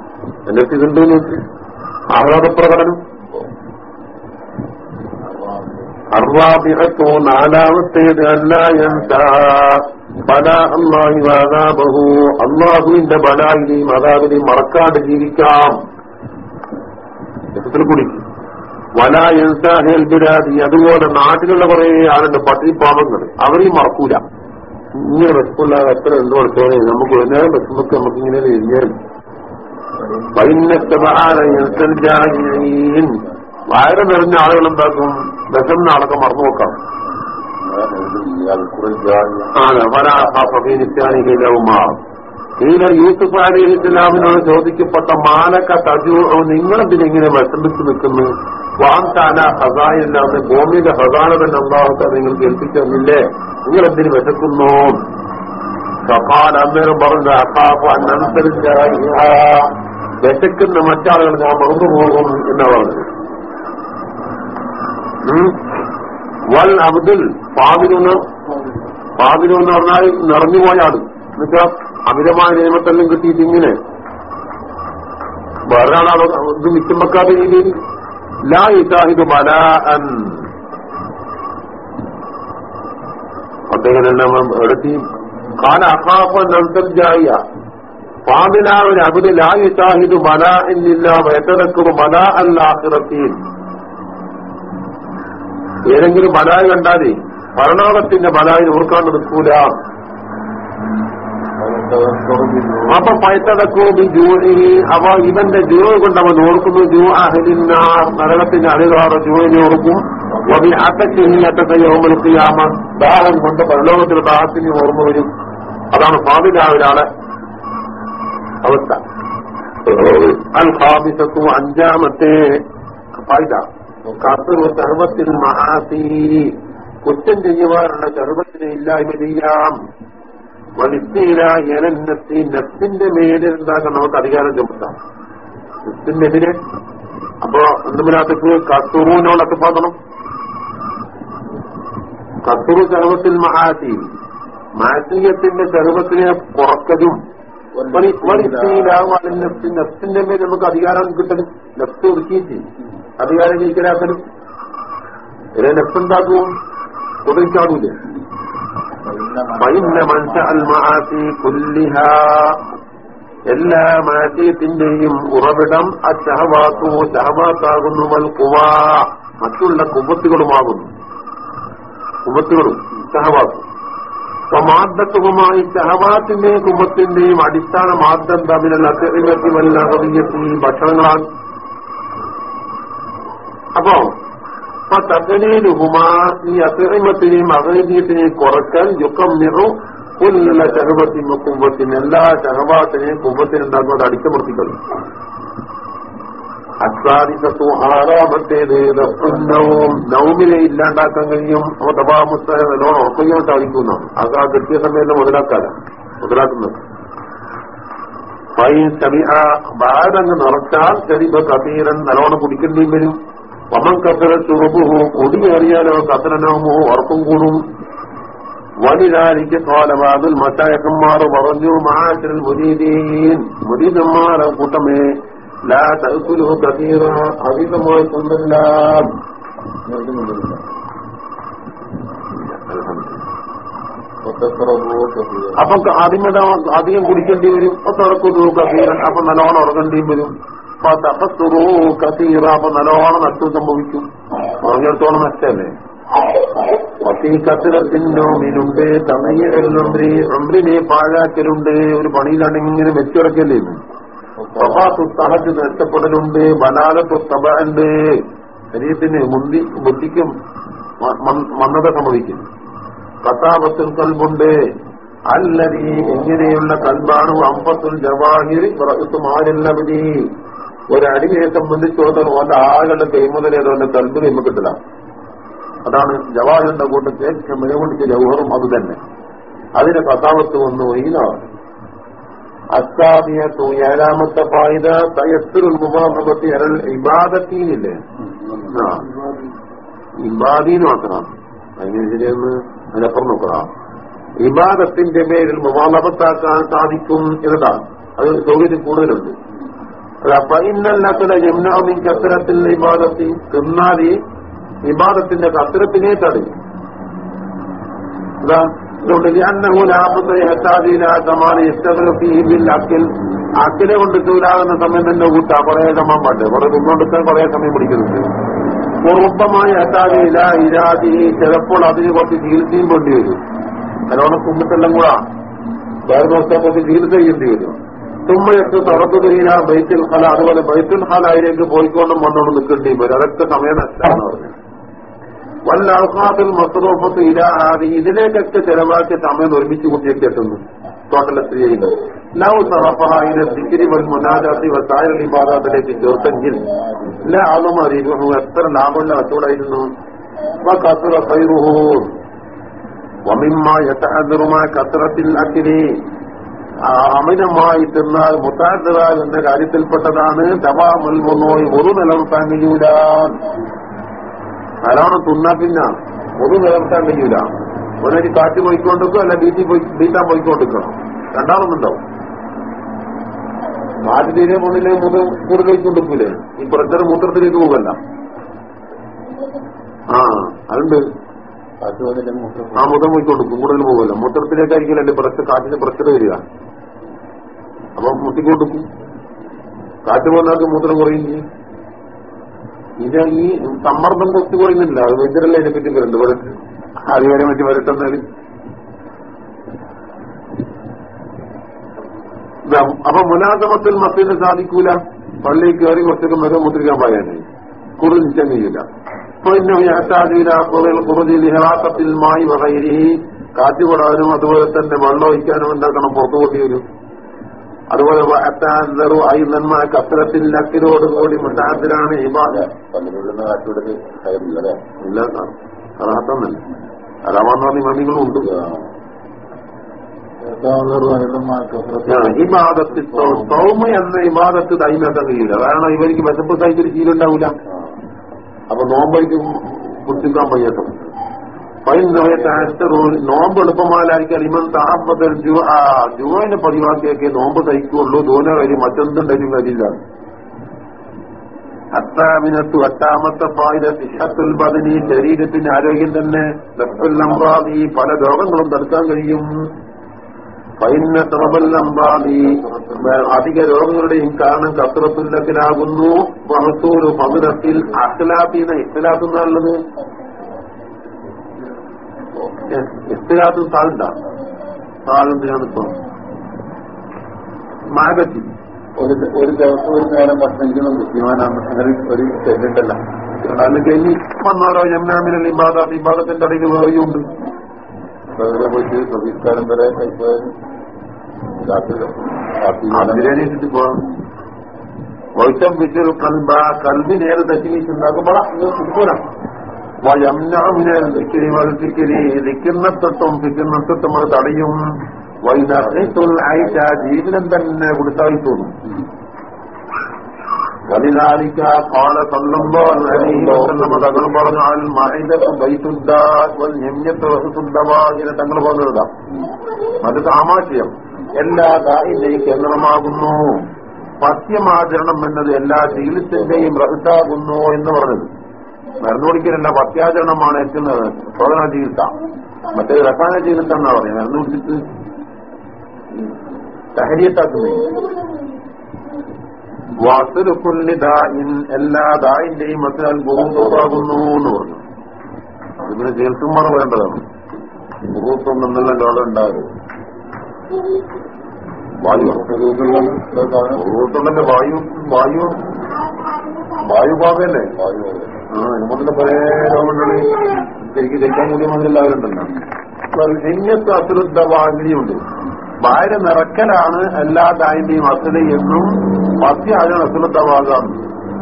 [SPEAKER 1] അടുത്ത് ഇതുണ്ട് ആഹ്ലാദ ആഹ്ലാദപ്രകടനം. അർവാബിഹത്തോ നാലാമത്തേത് അല്ല ബല അള്ളാഹി വാദാബഹു. അള്ളാഹുവിന്റെ ബലായിനെയും അതാവിനെയും മറക്കാതെ ജീവിക്കാം. കുടിക്കും വല എൻസാഹേൽ ബിരാദി അതുപോലെ നാട്ടിലുള്ള കുറെ ആളുണ്ട്. പട്ടി പാപങ്ങൾ അവരെയും മറക്കൂല. ഇങ്ങനെ വിശപ്പില്ലാതെ എത്ര എന്ത് പഠിച്ചോനെ നമുക്ക് ഒരു റെസ്പുക്ക് നമുക്ക് ഇങ്ങനെ എഴുതിയാൽ വയറ് നിറഞ്ഞ ആളുകൾ എന്താക്കും? വിശന്ന ആളൊക്കെ മറന്നു നോക്കാം. ഈല യൂസുഫ് അലി ഇസ്ലാമിനോട് ചോദിക്കപ്പെട്ട മാലക്ക തജു നിങ്ങളെന്തിനെങ്ങനെ വിഷമിച്ചു നിൽക്കുന്നു? വാന്താന ഹസാനില്ലാന്ന് ഭൂമിയുടെ ഹസാന തന്നെ അള്ളാഹുത്ത നിങ്ങൾ ഏൽപ്പിച്ചെന്നില്ലേ നിങ്ങൾ എന്തിനു വിശക്കുന്നു സഫാൻ അന്നേരം പറഞ്ഞു അസാഫനുസരിച്ച വിശക്കുന്ന മറ്റാളുകൾ ഞാൻ മറന്നുപോകും എന്നാ പറഞ്ഞത്. വൽ അബ്ദുൽ പാവിലൊന്ന് എന്ന് പറഞ്ഞാൽ നിറഞ്ഞുപോയാണ് എന്നുവെച്ചാൽ അമിതമായ നിയമത്തെല്ലാം കിട്ടിയിട്ട് ഇങ്ങനെ. വേറെ ഇത് മിച്ചം വെക്കാത്ത രീതിയിൽ. ലാ ബലാഅൻ. അദ്ദേഹം എടുത്തി കാല അഖാഫ് നന്തർജായ ഫാമിലാവിന് അവിടെ ലാ ഇസാഹിദ് ബലാ എന്നില്ല വേട്ടനക്കും ബലാ അല്ലാഹിറത്തിൽ ഏതെങ്കിലും ബലായി കണ്ടാലേ പരലോകത്തിന്റെ ബലായി ഓർക്കാണ്ട് നിൽക്കൂല. അപ്പൊ പയത്തടക്കോ ജൂഹി അവ ഇവന്റെ ജോ കൊണ്ട് അവൻ ഓർക്കുന്നു ജൂ അഹലിന്നാർ നരകത്തിന്റെ അടിവാറ ജൂഹിനെ ഓർക്കും വബി അത്തച്ചിനി യോമനത്തിൽ ആമ ദാഹം കൊണ്ട് പരലോകത്തിന്റെ ദാഹത്തിന് ഓർമ്മ വരും. അതാണ് ഫാദിലാവിലാണ് അവസ്ഥ. അൽ ഖാബിസത്തു അഞ്ചാമത്തെ ഫൈദ കർമ്മത്തിൽ മഹാസി. കുറ്റം ചെയ്യുവാനുള്ള സർവത്തിനെ ഇല്ലായ്മ ചെയ്യാം. വലിസ്തീലായനത്തി നെഫ്റ്റിന്റെ മേലെ എന്താക്കാൻ നമുക്ക് അധികാരം ചുമത്താം. നെഫ്റ്റിനെതിരെ അപ്പൊ എന്തുമില്ലാത്തക്ക് കത്തുറൂനോടൊക്കെ പാതണം കസൂർ സർവത്തിൽ മഹാസി. മാസീയത്തിന്റെ സർവത്തിനെ കുറക്കലും നെഫ്റ്റിന്റെ മേലെ നമുക്ക് അധികാരം കിട്ടലും. നഫ്സ് ഒതുക്കിയിട്ട് അധികാരം ജയിക്കലാക്കലും ഇതിനെ നെഫ്റ്റ് ഉണ്ടാക്കും ഒതുക്കാടൂലേ ഫൈന്ന മൻസ അൽ മആസി കുല്ലിഹ എല്ലാ മാറ്റിയത്തിന്റെയും ഉറവിടം ആ ചഹവാത്താകുന്നു വൽ കുവാ മറ്റുള്ള കുമ്പത്തുകളുമാകുന്നു കുമ്പത്തുകളും ഷഹബാത്തും അപ്പൊ മാർദ്ദത്വമായി ചഹവാത്തിന്റെയും കുമ്പത്തിന്റെയും അടിസ്ഥാന അത്യത്തിൽ വല്ല അകവിയത്തി ഭക്ഷണങ്ങളാണ്. അപ്പോ അപ്പൊ തകനീലുഹുമാ ഈ അക്കറിമത്തിനെയും അകരീയത്തിനെയും കുറയ്ക്കാൻ യുക്കം നിറു പുല്ല ചഹവത്തിനും കുമ്പത്തിനും എല്ലാ ചഹവാത്തിനെയും കുമ്പത്തിനുണ്ടാക്കുന്നത് അടിച്ചമർത്തിക്കളയും അസാദിസത്തു ആറാമത്തേത് നൗം നൗമിനെ ഇല്ലാണ്ടാക്കാൻ കഴിയും. അപ്പൊ തപാമുസ്ത നല്ലോണം ഉറക്കുകയോ സാധിക്കുന്നതാണ് അത് ആ കൃത്യ സമയത്ത് മുതലാക്കാല മുതലാക്കുന്നത്. ഫൈൻ ശബി ആ ബാധങ്ങ് നിറച്ചാൽ ശരിബ കബീരൻ നല്ലോണം കുടിക്കേണ്ടിയും വരും. വമൻ കസര ചുറുബുഹോ കൊടിയേറിയാലോ കസരനോമോ ഉറക്കും കൂടും. വലിതാരിക്ക് കാലവാതിൽ മറ്റായക്കന്മാർ പറഞ്ഞു മഹാശരൽ മുരീദീൻ മുരീദന്മാരെ കൂട്ടമേ ലാ തൽക്കുലു കതീറ അധികമായി കൊണ്ടല്ല അപ്പൊ ആദ്യമത അധികം കുടിക്കേണ്ടി വരും തുറക്കുന്നു കസീറൻ അപ്പൊ നല്ലോണം ഉറങ്ങേണ്ടിയും വരും. അപ്പൊ അപ്പൊ നല്ലോണം നഷ്ടം സംഭവിക്കും. പറഞ്ഞിടത്തോളം നഷ്ടല്ലേ? കത്തിരത്തിനോമിനുണ്ട് ഒമ്പിനെ പാഴാക്കലുണ്ട് ഒരു പണിയിലാണെങ്കിൽ ഇങ്ങനെ വെച്ചുറക്കല്ലേ? സഹാത്ത് നഷ്ടപ്പെടലുണ്ട് ബലാലത്തു തബുണ്ട് ശരീരത്തിന് മുന്തി ബുദ്ധിക്കും മന്ദത സംഭവിക്കും. കഥാപത്തിൽ കൽബുണ്ട്. അല്ലതി എങ്ങനെയുള്ള കൽബാണ് അമ്പത്തുൽ ജവാഹിരി ആരെല്ലവരി ഒരടിമയെ സംബന്ധിച്ചോളം ഓന്റെ ആളുകളുടെ കൈമുതലേതോ ഓന്റെ നമുക്ക് കിട്ടില്ല അതാണ് ജവാഹിറിന്റെ കൂട്ടത്തിൽ ഏറ്റവും മികവുണ്ടിച്ച ജവഹറും അത് തന്നെ. അതിന് കഥാവത്ത് വന്നു ഇതാണ് അസ്താമിയത്തു ഏഴാമത്തെ ഫായിദ തയസ്സുൽ മുബാഹബത്തി അരൽ ഇബാദത്തീനില്ലേ? ആ. ഇബാദീന് അതിന് ശരിയെന്ന് അതിനപ്പുറം നോക്കണം ഇബാദത്തിന്റെ പേരിൽ മുബാലബത്താക്കാൻ സാധിക്കും എന്നതാണ്. അത് സൗകര്യം കൂടുതലുണ്ട്. യമുനാമിൻ കത്തരത്തിൽ ഇബാദത്തി. തിന്നാലി ഇബാദത്തിന്റെ കസരത്തിനെ തടയും. അതുകൊണ്ട് അക്കിലെ കൊണ്ട് ചൂലാകുന്ന സമയം തന്നെ കൂട്ടാ. കുറെ സമയം പാട്ട് കുറെ തിന്നോണ്ടെടുക്കാൻ കുറെ സമയം പിടിക്കുന്നുണ്ട്. കുറുപ്പമായ ഹത്താദിയില ഇരാതി ചിലപ്പോൾ അതിന് കുറച്ച് ചികിത്സയും വേണ്ടി വരും. നല്ലോണം കുമ്പത്തെല്ലാം കൂടാ. വേറെ ദിവസത്തെ കുറച്ച് ചികിത്സ ചെയ്യേണ്ടി വരും. തുറന്നു തിരിയില്ല ബൈത്തുൽ ഹല അതുപോലെ ബൈത്തുൽ ഹലായിലേക്ക് പോയിക്കൊണ്ടും വന്നോണ്ട് നിൽക്കേണ്ടി വരും. അതൊക്കെ സമയം നഷ്ടമാണ് പറഞ്ഞത് വല്ല അവസാത്തിൽ മസ്റൂഫത്ത് ഇലാഹാദി ഇതിലേക്കൊക്കെ ചെലവാക്കിയ സമയം ഒരുമിച്ച് കൂട്ടിയൊക്കെ എത്തുന്നു. ടോട്ടൽ എത്ര ചെയ്യുന്നത് ലവ് സറഫഹായിലെ സിക്കിരി വൻ മുനാജാത്തി വസായ വിഭാഗത്തിലേക്ക് ചേർത്തെങ്കിൽ എല്ലാ ആളും അറിയുന്നു എത്ര ലാഭമുള്ള കച്ചവടമായിരുന്നു. കസുറ സൈറുഹു വമിമ്മ എത്ര കസറത്തിൽ അക്കിരി അമിതമായി തിന്നാൽ മുത്താദറാൽ എന്ന കാര്യത്തിൽപ്പെട്ടതാണ്. തവാ മുൽമുന്നോയി ഒരു നിലനിർത്താൻ കഴിയൂല. ധാരാളം തിന്നാ പിന്ന ഒരു നിലനിർത്താൻ കഴിയൂല. ഒന്നൊരു കാറ്റ് പോയിക്കൊണ്ടിരിക്കും അല്ല ബീറ്റി ബീറ്റാൻ പോയിക്കൊണ്ടിരിക്കണം രണ്ടാളൊന്നുണ്ടാവും കാറ്റ് തീരെ പോകുന്നില്ലേ മുതൽ കഴിച്ചുകൊണ്ടിരിക്കൂലേ ഈ പ്രത്യേക മൂത്രത്തിലേക്ക് പോകല്ല. ആ അതുണ്ട്. ആ മുതം പോയിക്കൊടുക്കും കൂടുതൽ പോകുമല്ലോ മൂത്രത്തിലേക്കായിരിക്കും എന്റെ പ്രശ്ന കാറ്റിന് പ്രഷർ വരിക. അപ്പൊ മുട്ടിക്കൊടുക്കും കാറ്റ് പോകുന്നവർക്ക് മൂത്രം കുറയും ഇത് ഈ സമ്മർദ്ദം കൊത്തി കുറയുന്നില്ല. അത് വൈദ്യരല്ലേ അതിനെ പറ്റി വരുന്നുണ്ട് വരട്ട്. അറിയാനെ പറ്റി വരട്ടെന്നാൽ അപ്പൊ മുനാസമത്തിൽ മസ്ജിദ് സാധിക്കൂല. പള്ളിയിൽ കയറി കുറച്ചൊക്കെ മൃഗം മുദ്രിക്കാൻ പറയാനായി കൂടുതൽ നിശ്ചയം കാറ്റുകൊടാനും അതുപോലെ തന്നെ വെള്ളമൊഴിക്കാനും ഉണ്ടാക്കണം പുറത്തു കൊണ്ടി വരും അതുപോലെ അത്താന്തറു ഐ നന്മ കത്തരത്തിൽ ലക്കിനോടുകൂടി മുട്ടാത്തിലാണ് ഇല്ല റാഹത്തന്നല്ല അറാമെന്ന് ഇമാമികളും ഉണ്ട്. ഇബാദത്ത് സൗമ എന്ന ഇബാദത്ത് ദൈനത്തെ കഴിയില്ല കാരണം ഇവർക്ക് വിശപ്പ് സഹിച്ചൊരു ശീലുണ്ടാവില്ല അപ്പൊ നോമ്പയ്ക്ക് കുത്തിക്കാൻ വയ്യാത്ത നോമ്പ് എളുപ്പമാലായിരിക്കും ഇമൻ താപത്തിൽ ജുവനെ പതിവാക്കിയൊക്കെ നോമ്പ് തയ്ക്കുള്ളൂ ദൂന കാര്യം മറ്റൊന്നും തരും കാര്യമില്ല അത്താമിനത്തു അത്താമത്തെ ഫായിദ സിഹത്തുൽ ബദനി ശരീരത്തിന്റെ ആരോഗ്യം തന്നെ ലഫുൽ പല രോഗങ്ങളും തടുക്കാൻ കഴിയും. തുറബൽ അമ്രാദി അധിക രോഗങ്ങളുടെയും കാരണം കത്രത്തുല്ലത്തിലാകുന്നു മഹസൂര് പതിനത്തിൽ അഖലാത്തിന്ന് ഇഖ്ലാത്ത് എന്നുള്ളത് ഇഖ്ലാത്തും താഴ്ണ്ട ഇപ്പൊ മാഗത്തി
[SPEAKER 2] ഒരു ഒരു ദിവസം ഒരു നേരം ഭക്ഷണം ബുദ്ധിമാനാണ് അങ്ങനെ ഒരു ചെല്ലിട്ടല്ല
[SPEAKER 1] അത് കഴിഞ്ഞ് വന്നാലോ ജംനാമിനൽ ഇബാദത്ത് ഇബാദത്തിന്റെ അടിയിൽ വേറെയുണ്ട്.
[SPEAKER 2] വേറെ പോയിട്ട് പ്രതീഷ്കാരം വരെ കഴിപ്പോയാലും രാത്രി രാത്രി
[SPEAKER 1] അതിനനുസരിച്ച് പോകാം വൈറ്റം വിറ്റൽ കൽബ കൽബി നേരെ വയംനാമിനൽ ദിക്കിരി വലുത്തിക്കിരി ദിക്കുന്നത്തൊട്ടും പിക്കുന്നത്തൊട്ടും അത് തടയും. വൈനത്തുൽ ആയിട്ട ജീവിതം തന്നെ കൊടുത്താൽ തോന്നും. ولذلك قال صلى الله عليه وسلم തങ്ങൾ പറഞ്ഞു അൽ മഹിദത്ത് ബൈത്തുദ്ദാസ് വൽ യമ്യത്ത് വഹത്തുദ്ദവാ ഇങ്ങനെ തങ്ങൾ പറഞ്ഞതാ അത് താമാശയം എല്ലാ ദായിന്റെയും കേന്ദ്രമാകുന്നു പഥ്യമാചരണം എന്നത് എല്ലാ ചികിത്സന്റെയും റഹത്താകുന്നു എന്ന് പറഞ്ഞത് മരുന്ന് കുടിക്കലല്ല പഥ്യാചരണമാണ് എത്തുന്നത് പ്രധാന ചികിത്സ മറ്റേ രസായന ചികിത്സ എന്നാ പറയുന്നത് മരുന്ന് കുടിച്ചിട്ട് സഹരിയത്താക്കുന്നത് ദായിൻ എല്ലാ ദായിന്റെയും മറ്റൊരാൾ ബഹുമാകുന്നു എന്ന് പറഞ്ഞു. അതിന് കേൾക്കുമ്പോൾ വേണ്ടതാണ്. മുഹൂർത്തം എന്നുള്ള ലോകം ഉണ്ടാകും വായു. വായു വായു. വായുബാധയല്ലേ ആ നമ്മുടെ പല രോഗങ്ങളിൽ ശരിക്കും തെറ്റാൻ കൂടിയ മതിലെല്ലാവരുണ്ടല്ലോ നെഞ്ഞത്ത് അശ്രദ്ധ വാങ്ങിയുണ്ട് ഭാര്യ നിറക്കലാണ് എല്ലാ ദായിന്റെയും അസല എന്നും മത്തി അതിന് അസുലത്തവാകാം.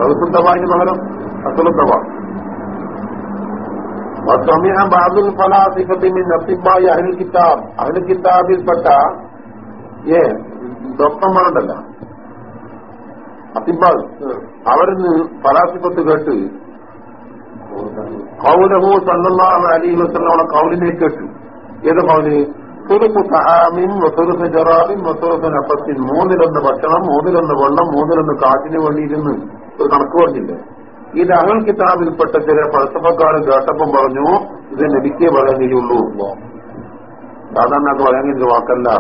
[SPEAKER 1] അസുലത്തവാന് പകരം അസുലത്തവ. വസമിഹ ബാദുൽ ഫലാസിഫത്തിൻ നസിബായി അഹിൽ കിതാബ്. അഹിൽ കിതാബിൽപ്പെട്ട ഏ ഡോക്ടർമാരുണ്ടല്ല അസിബാദ് അവരിന്ന് ഫലാസിഫത്ത് കേട്ട് കൗലഹു സല്ലാഹ് അലി വസ്ലമോളെ കൗലിനെ കേട്ടു. ഏത് കൗലി? സുറുഖു സഹാമിൻ വസുറുഖ് ജറാബിൻ വസുറുഖ് നഫസിൻ മൂന്നിലൊന്ന് ഭക്ഷണം മൂന്നിലൊന്ന് വെള്ളം മൂന്നിലൊന്ന് കാറ്റിന് വേണ്ടിയിരുന്ന് ഒരു കണക്ക് പറഞ്ഞില്ലേ ഇത് അഹൽ കിതാബിൽപ്പെട്ട ചില ഫലസഫക്കാരൻ കേട്ടപ്പം പറഞ്ഞു ഇത് നബിക്കേ പറയാൻ കഴിയുള്ളൂ സാധാരണ അത് പറയാൻ കഴിയുന്ന വാക്കല്ല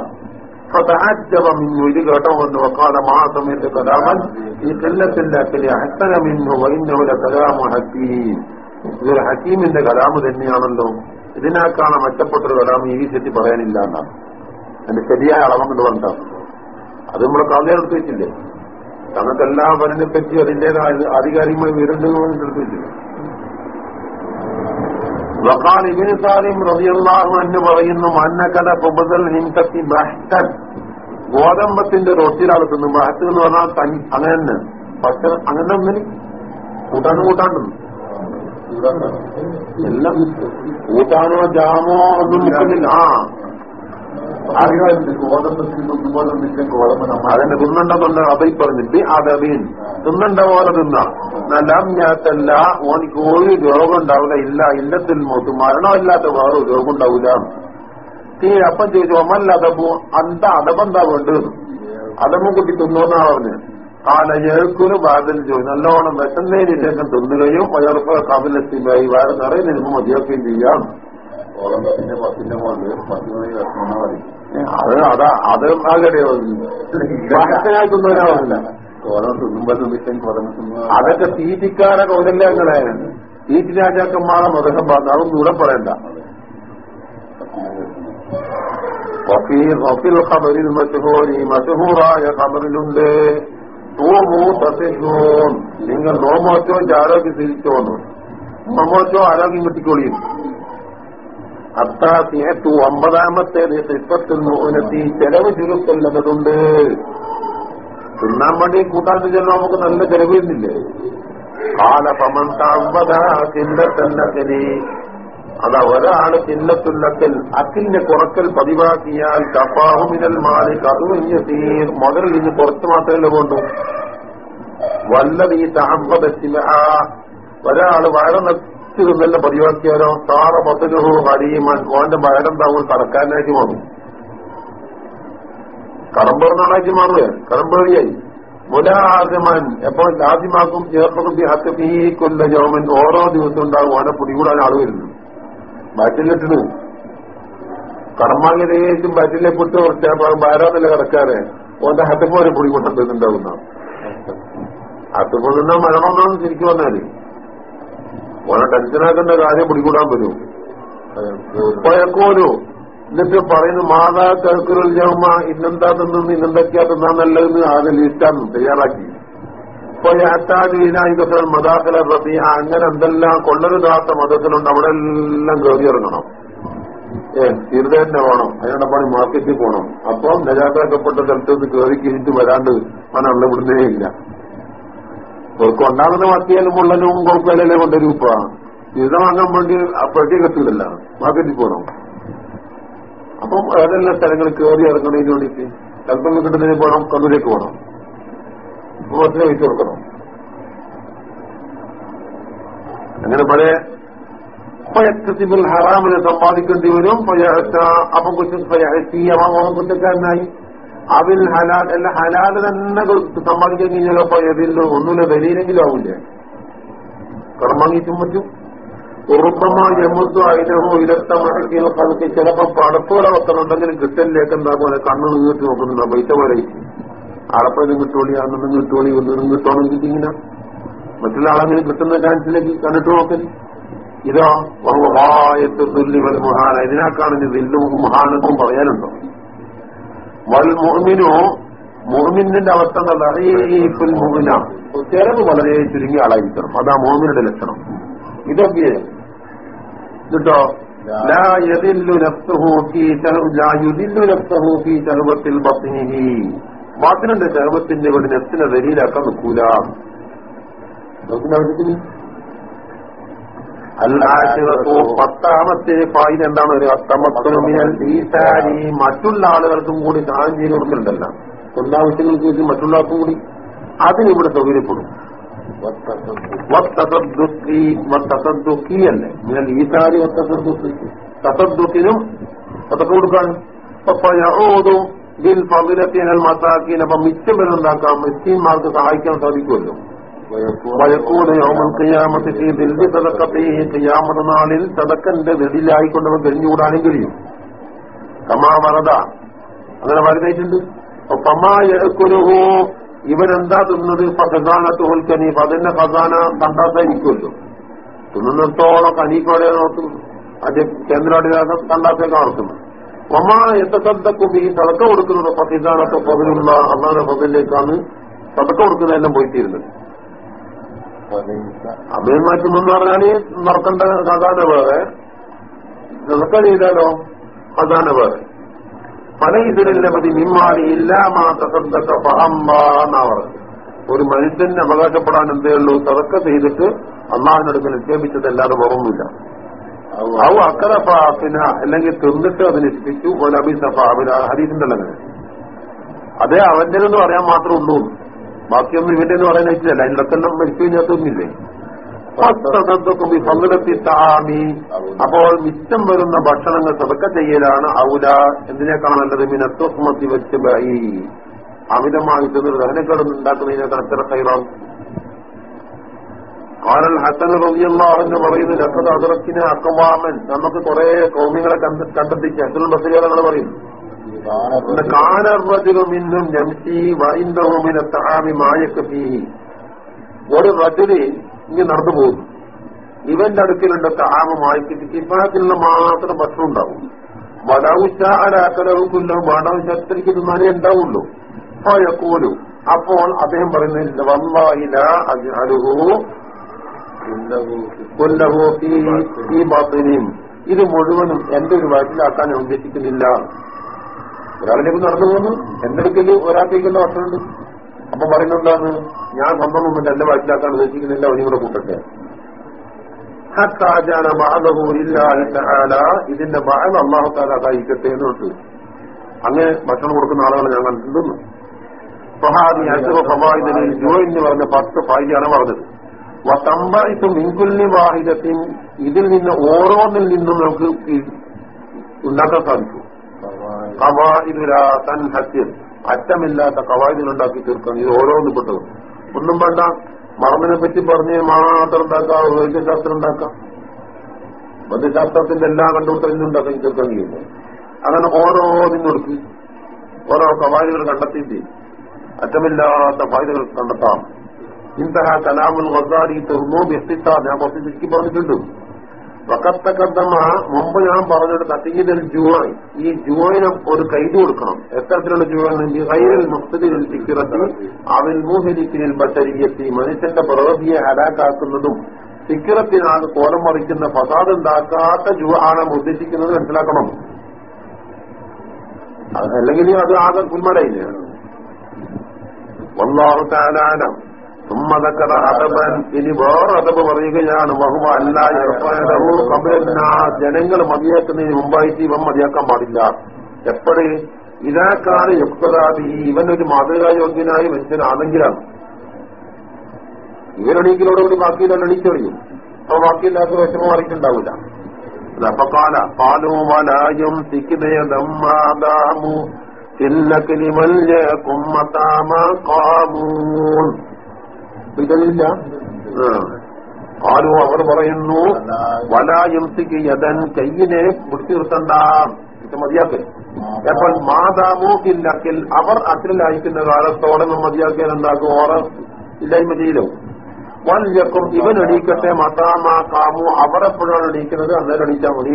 [SPEAKER 1] فتعجب منه ഇത് കേട്ടോ വന്നു وقال ما سمعت كلاما في قلة الأكل أحسن منه وإنه لكلام حكيم ഇതൊരു ഹക്കീമിന്റെ കലാമ് തന്നെയാണല്ലോ ഇതിനേക്കാണ് മെച്ചപ്പെട്ടൊരു കലാമ് ഈ ചെത്തി പറയാനില്ല എന്നാണ്. അതിന്റെ ശരിയായ അളവെന്ന് പറഞ്ഞാണ് അത് നമ്മളെ കാലയെടുത്ത് വെച്ചില്ലേ? തങ്ങൾക്ക് എല്ലാ പരനെ പറ്റി അതിന്റേതായ ആധികാരികമായി വീടുണ്ടെന്ന് എടുത്ത് വെച്ചില്ല? സാലിം എന്ന് പറയുന്നു മന്നക്കഥ പൊബദൽ ഹിംസത്തി ബഹ്തൻ. ഗോതമ്പത്തിന്റെ റൊട്ടിയിലാണ് തിന്നു ബഹത്ത് എന്ന് പറഞ്ഞാൽ അങ്ങനെ തന്നെ. പക്ഷെ അങ്ങനെ ഒന്നിന് കൂട്ടാണ്ടും എല്ലാം കൂട്ടാനോ ജാമോ ഒന്നും നിൽക്കുന്നില്ല. ആ. അതിന്റെ തിന്നണ്ടെന്നുള്ള അബൈ പറഞ്ഞിട്ട് അതബീൻ തിന്നണ്ട പോലെ തിന്ന. നല്ലാം ഞാത്തല്ല ഓനിക്ക് ഒരു രോഗം ഉണ്ടാവില്ല. ഇല്ല ഇല്ലത്തിൽ മോത്ത് മരണമില്ലാത്ത വേറെ രോഗം ഉണ്ടാവില്ല. തീ അപ്പം ചോദിച്ചു ഒമല്ല അതബു അന്ത അടബെന്താ വേണ്ടത്? അതമ്മ കുട്ടി തിന്നോന്നാ പറഞ്ഞു. കാല ബാദൽ ചോദിച്ചു നല്ലോണം വിശന്നതിന് ശേഷം തിന്നുകയും വയർപ്പ് കപിലെത്തിയായി വയറ് നിറയെ നിൽക്കും മതിയാക്കുകയും ചെയ്യാം.
[SPEAKER 2] ഗോതമ്പത്തിന്റെ പത്തിന്റെ മുകളിൽ പത്ത് മണി ഭക്ഷണം മതി
[SPEAKER 1] അത് അതാ അത് ആ തിന്നവരാവില്ല
[SPEAKER 2] തിന്നുമ്പോൾ നിമിഷം
[SPEAKER 1] അതൊക്കെ തീറ്റിക്കാരെ കൗലല്യങ്ങളെ തീറ്റി രാജാക്കന്മാരെ മൃഗം പറഞ്ഞു അതൊന്നും ഇവിടെ പറയണ്ട. വഫീ വഫിൽ ഖബറിൽ മശഹൂരി മശഹൂറായ ഖബറിലുണ്ട്. തൂമൂ തസിഹൂൻ നിങ്ങൾ നോമോച്ചോ ആരോഗ്യം തിരിച്ചോന്നു നോമോച്ചോ ആരോഗ്യം കിട്ടിക്കോളിയും അത്താസിയത്തു ഒമ്പതാമത്തേത് സിപ്പത്തിൽ മോഹനത്തി ചെലവ് ചുരുക്കല്ലതുണ്ട് തിന്നാൻ വേണ്ടി കൂട്ടാൻ ചെല്ലുമ്പോൾ നമുക്ക് നല്ല ചെലവ് ഇന്നില്ലേ കാല പമൻ ചിന്തത്തല്ലക്കലി അതാ ഒരാൾ ചില്ലത്തുല്ലക്കൽ അക്കിന്റെ കുറക്കൽ പതിവാക്കിയാൽ കപ്പാഹുമിനൽ മാലി തീർ. മുതൽ ഇന്ന് കുറച്ച് മാത്രമല്ല കൊണ്ടു വല്ലത് ഈ താമ്പതച്ചില ഒരാൾ വയറ് നിന്നല്ല പതിവാക്കിയാലോ? താറ പത്തുലഹു ഹരീമൻ. മോന്റെ വയറെന്താവും കടക്കാനായിട്ട് മാറും കടമ്പറന്നാളാക്കി മാറുക കടമ്പറിയായി മുലാസിമൻ എപ്പോൾ ആദ്യമാക്കും ചേർപ്പകുട്ടി ഹത്തീ കൊല്ല ജോമൻ ഓരോ ദിവസം ഉണ്ടാകും. അവനെ പിടികൂടാൻ ആൾ വരുന്നു ബാറ്റിലിട്ടിട്ട് കടമാങ്ങനേറ്റും ബാറ്റിലെ പൊട്ട് കുറച്ച്. ഭാരാന്നല്ല കിടക്കാറ് ഓന്റെ ഹത്തപ്പോരെ പൊടി കൊണ്ടുണ്ടാവുന്ന ഹത്തപ്പോൾ നിന്നാ മരണമെന്നാണ് ശരിക്കും വന്നാൽ ഓനെ ടെൻഷനാക്കേണ്ട കാര്യം പിടികൂടാൻ വരും. പഴക്കോലോ എന്നിട്ട് പറയുന്നു മാതാ കേൾക്കുറൽ ജൗമ ഇന്നെന്താ തിന്നു ഇന്നെന്തൊക്കെയാ തന്നാ നല്ലതെന്ന്? ആകെ ലിസ്റ്റാണ് തയ്യാറാക്കി. മതാക്കല റബി അങ്ങനെ എന്തെല്ലാം കൊള്ളരുതാത്ത മതത്തിലുണ്ട് അവിടെ എല്ലാം കയറി ഇറങ്ങണം. ഏ തീർച്ചയായിട്ടും വേണം. അതിനുള്ള പണി മാർക്കറ്റിൽ പോകണം. അപ്പം നജാത്താക്കപ്പെട്ട സ്ഥലത്ത് നിന്ന് കയറി കിഴിച്ച് വരാണ്ട് അവിടെ വിടുന്നേ ഇല്ല. അവർക്ക് ഉണ്ടാകുന്ന മത്തിയാലും മുള്ളനും കുഴപ്പമില്ലല്ലേ കൊണ്ടൊരു ഉപ്പ ഇത് വാങ്ങാൻ വേണ്ടി അപ്പോഴത്തേക്ക് എത്തില്ല മാർക്കറ്റിൽ പോകണം. അപ്പം ഏതെല്ലാം സ്ഥലങ്ങൾ കയറി ഇറങ്ങണതിന് വേണ്ടിയിട്ട് ചിലപ്പം കിട്ടുന്നതിന് പോകണം കണ്ണൂരേക്ക് പോകണം. ബസ്സിനെ വെച്ച് കൊടുക്കണം അങ്ങനെ പയക്കത്തിബിൽ ഹറാമിനെ സമ്പാദിക്കേണ്ടി വരും. അപ്പം കുറ്റം കുറ്റക്കാരനായി. അതിൽ ഹലാൽ അല്ല ഹലാൽ തന്നെ സമ്പാദിക്കാൻ കഴിഞ്ഞാലപ്പോ ഏതിൽ ഒന്നുമില്ല ദലീലെങ്കിലും ആവില്ല. കടം വാങ്ങിയിട്ടും പറ്റും. ഉറുപ്പമായി എമ്മത്തും ആയിരമോ ഇലത്തമഴക്കിയോ കണക്ക് ചിലപ്പോ പടത്തോടെ വെക്കുന്നുണ്ടെങ്കിലും കിട്ടലിലേക്ക് എന്താ പോലെ കണ്ണു നീട്ടി നോക്കുന്നുണ്ടോ. പൈസ പോലെ ആളപ്പോഴും കിട്ടോളി ആണെന്നും കിട്ടോളി ഒന്നും കിട്ടണമെങ്കിൽ ഇങ്ങനെ മറ്റുള്ള ആളെങ്കിലും കിട്ടുന്ന ചാൻസിലേക്ക് കണ്ടിട്ട് നോക്കൽ ഇതോ വായത്ത് തുല്ലി മഹാന. മുഹാന ഇതിനാക്കാണ് ദില്ലും മുഹാനത്തും പറയാനുണ്ടോ? വൽ മുഹമിനോ മുഹമിന്റെ അവസ്ഥ അറിയിപ്പിൽ മുഹമിന ചെലവ് വളരെ ചുരുങ്ങിയ ആളായിരിക്കണം അതാ മോമിനുടെ ലക്ഷണം. ഇതൊക്കെ എന്നിട്ടോ ചെറുപ്പത്തിൽ ബത്തിനിഹി ബാത്തിനുണ്ട് ചെറുപ്പത്തിന്റെ ഇവിടെ നെത്തിനെ ദലീലാക്കാൻ നിൽക്കൂല. പത്താമത്തെ ഫായിദ എന്താണ് ഒരു അത്തമത്തൊമിയൽ ഈസാരി മറ്റുള്ള ആളുകൾക്കും കൂടി സഹായം ചെയ്ത് കൊടുക്കുന്നുണ്ടല്ല സ്വന്താവശ്യങ്ങൾക്ക് വെച്ച് മറ്റുള്ള ആൾക്കും കൂടി അതിനിവിടെ സൗകര്യപ്പെടും. അല്ലേ? തസദ്ദുക്കിനും അതൊക്കെ കൊടുക്കാൻ ബിൽ പകുലത്തിനൽ മസാക്കീൻ അപ്പൊ മിച്ചം വരെ എന്താക്കാം മിസ്കീന്മാർക്ക് സഹായിക്കാൻ സാധിക്കുമല്ലോ. വയക്കൂട് ചതക്കന്റെ വെടിലായിക്കൊണ്ടവൻ കഴിഞ്ഞുകൂടാനും കഴിയും കമാ വറത അങ്ങനെ വരുന്നേറ്റുണ്ട് പമായക്കുരുഹോ ഇവരെന്താ തിന്നത്? ഖസാന തോൽക്കനി അതിന്റെ ഖസാന കണ്ടാസായിരിക്കുമല്ലോ. തിന്നുന്നിടത്തോളം കനിക്കോടെ നോക്കും അത് കേന്ദ്രാടികാരം കണ്ടാസേക്ക് നടത്തുന്നു ഒമാ എത്തക്കക്കും ഈ തടക്ക കൊടുക്കുന്നത് പതിനാണത്തെ പതിനുള്ള അള്ളാന പതിലേക്കാണ് തടക്ക കൊടുക്കുന്നതെല്ലാം പോയിട്ടിരുന്നത് അഭയം മാറ്റുമെന്ന് പറഞ്ഞാൽ നടക്കേണ്ട കഥാന വേറെ. തടക്ക ചെയ്താലോ? ഖസാന വേറെ. പല ഇതിലെ മതി മിമ്മാരി ഇല്ലാമാ തസദ്ദക്ക ഫഹമ്മാന്നാ പറഞ്ഞത് ഒരു മനുഷ്യന് അവകാശപ്പെടാൻ എന്തേ ഉള്ളൂ? തതക്ക ചെയ്തിട്ട് അള്ളാഹിനടുക്കൽ നിക്ഷേപിച്ചതല്ലാതെ പുറമില്ല ഔ അക്കറഫാഫിന അല്ലെങ്കിൽ തിന്നിട്ട് അത് നിശ്ചിച്ചു ഒരു സഫാബിന ഹരീഫിന്റെ അങ്ങനെ. അതേ അവന്റെ എന്ന് പറയാൻ മാത്രമേ ഉള്ളൂ. ബാക്കിയൊന്നും ഇവന്റെ എന്ന് പറയാൻ വെച്ചില്ല അതിനിടക്കെല്ലാം മരിച്ചു കഴിഞ്ഞാത്തൊന്നില്ലേ അപ്പോൾ മിച്ചം വരുന്ന ഭക്ഷണങ്ങൾ സതക്ക ചെയ്യലാണ് ഔല. എന്തിനേക്കാണ് നല്ലത്? മിനത്വസ്മത്തി വെച്ച് അമിതമായി ചെന്നൊരു ഉണ്ടാക്കുന്നതിനേക്കാൾ എത്ര കൈറാം കാനൽ ഹസൻ റബിയല്ലാഹെന്ന് പറയുന്നു ലക്കത് അതിറക്കിന് അക്കവാമൻ നമുക്ക് കുറെ കൗമികളെ കണ്ടെത്തിച്ച് അസുൽ ജംസി വൈന്ദവുമിന താമി മായക്കീ ഒരു റജുലി ഇങ്ങനെ നടന്നു പോകുന്നു. ഇവന്റെ അടുക്കലുണ്ട് താമമായി കിഫാത്തിലുള്ള മാത്രം ഭക്ഷണം ഉണ്ടാവും. വടാവുശാലാക്കലവുമില്ല വടാവുശാസ്ത്രിക്ക് തിന്നാലേ ഉണ്ടാവുള്ളൂ. പോയക്കൂലു അപ്പോൾ അദ്ദേഹം പറയുന്നില്ല വന്നായില്ല ബാത്തിനെയും ഇത് മുഴുവനും എന്റെ ഒരു വയറ്റിലാക്കാൻ ഞാൻ ഉദ്ദേശിക്കുന്നില്ല. ഒരാളിലേക്ക് നടന്നു പോകുന്നു. എന്റെ അടുക്കൽ ഒരാൾക്കേക്കുള്ള ഭക്ഷണമുണ്ട് അപ്പൊ പറയുന്നുണ്ടാന്ന് ഞാൻ സ്വന്തം മുമ്പ് എന്റെ വയറ്റിലാക്കാൻ ഉദ്ദേശിക്കുന്നില്ല അവനും കൂടെ കൂട്ടട്ടെ. ഹത്താജാന മഹദൂരില്ലാഹി ഇതിന്റെ ഭാഗം അള്ളാഹു താല അതായിക്കട്ടെ എന്നിട്ട് അങ്ങനെ ഭക്ഷണം കൊടുക്കുന്ന ആളുകളെ ഞാൻ കണ്ടിട്ടുണ്ടെന്ന് ഫഹാദി അസുഖ ഫവായിദിൽ ജോ എന്ന് പറഞ്ഞ പത്ത് ഫായിദാണ് പറഞ്ഞത്. വസമ്പായിത്തും മിൻകുല്ലി വാഹിദത്തിൻ ഇതിൽ നിന്ന് ഓരോന്നിൽ നിന്നും നമുക്ക് ഉണ്ടാക്കാൻ സാധിക്കും. കവായിദുരാ തൻ ഹസ്യൻ അറ്റമില്ലാത്ത കവായതുകൾ ഉണ്ടാക്കി തീർക്കാൻ ഇത് ഓരോന്നും പെട്ടത് ഒന്നും വേണ്ട. മറന്നിനെ പറ്റി പറഞ്ഞ് മാത്രം ഉണ്ടാക്കാം വൈദ്യശാസ്ത്രം ഉണ്ടാക്കാം. വൈദ്യശാസ്ത്രത്തിന്റെ എല്ലാ കണ്ടുപിടുത്തം ഉണ്ടാക്കാൻ തീർക്കാൻ കഴിയുന്നു അങ്ങനെ ഓരോന്നിനൊടുക്ക് ഓരോ കവായതുകൾ കണ്ടെത്തിയിട്ട് അറ്റമില്ലാത്ത ഫായതകൾ കണ്ടെത്താം. ഇന്ತಹ കലാമുൽ ഗസാരി തുറന്നു വ്യക്തിത്ത ഞാൻ കുറച്ച് ചുരുക്കി പറഞ്ഞിട്ടുണ്ട്. വക്കത്തക്കത്തമ്മ മുമ്പ് ഞാൻ പറഞ്ഞിട്ട് തത്തീതൽ ജുവായി. ഈ ജുവായിന് ഒരു കൈത് കൊടുക്കണം. എത്തരത്തിലുള്ള ജുവായി അവൻ മൂഹരിക്കിനിൽ ബഷരിയെത്തി മനുഷ്യന്റെ പ്രവൃത്തിയെ ഹലാക്കാക്കുന്നതും സിക്കിറത്തിനാണ് കോലം മറിക്കുന്ന ഫസാദ് ഉണ്ടാക്കാത്ത ജുവ ആണ് ഉദ്ദേശിക്കുന്നത്. മനസ്സിലാക്കണം? അല്ലെങ്കിൽ അത് ആകെ കുൽമടയില്ലേ വല്ലാഹു താലാനം സുമ്മതക്കറ അദബൻ ഇനി വേറെ അഥബ് പറയുകയാണ്. ബഹുമ അല്ല ജനങ്ങൾ മതിയാക്കുന്നതിന് മുമ്പായിട്ട് ഇവൻ മതിയാക്കാൻ പാടില്ല. എപ്പോഴും? ഇതാക്കാണ് യുക്തരാതി ഇവനൊരു മാതൃകായോഗ്യനായ മനുഷ്യനാണെങ്കിലാണ്. ഇവരെണീക്കിലോടുകൂടി ബാക്കിയില്ല എണീച്ചൊഴിയും അപ്പൊ ബാക്കിയില്ലാത്ത വിഷമം അറിയിട്ടുണ്ടാവില്ല ും ഇതില്ല ആരും അവർ പറയുന്നു വലായംസിക്ക് യതൻ കയ്യിനെ പിടിച്ചു നിർത്തണ്ട ഇത് മതിയാക്കൽ. അപ്പോൾ മാതാമൂക്കില്ലക്കിൽ അവർ അക്കിലയക്കുന്ന കാലത്തോടെ മതിയാക്കിയാൽ എന്താക്കും? ഓറ ഇല്ലായ്മ ചെയ്യലോ വല്യക്കും ഇവൻ എണീക്കട്ടെ മതാമാ കാമു അവർ എപ്പോഴാണ് എണീക്കുന്നത്? അന്നേരം എണീച്ചാൽ മതി.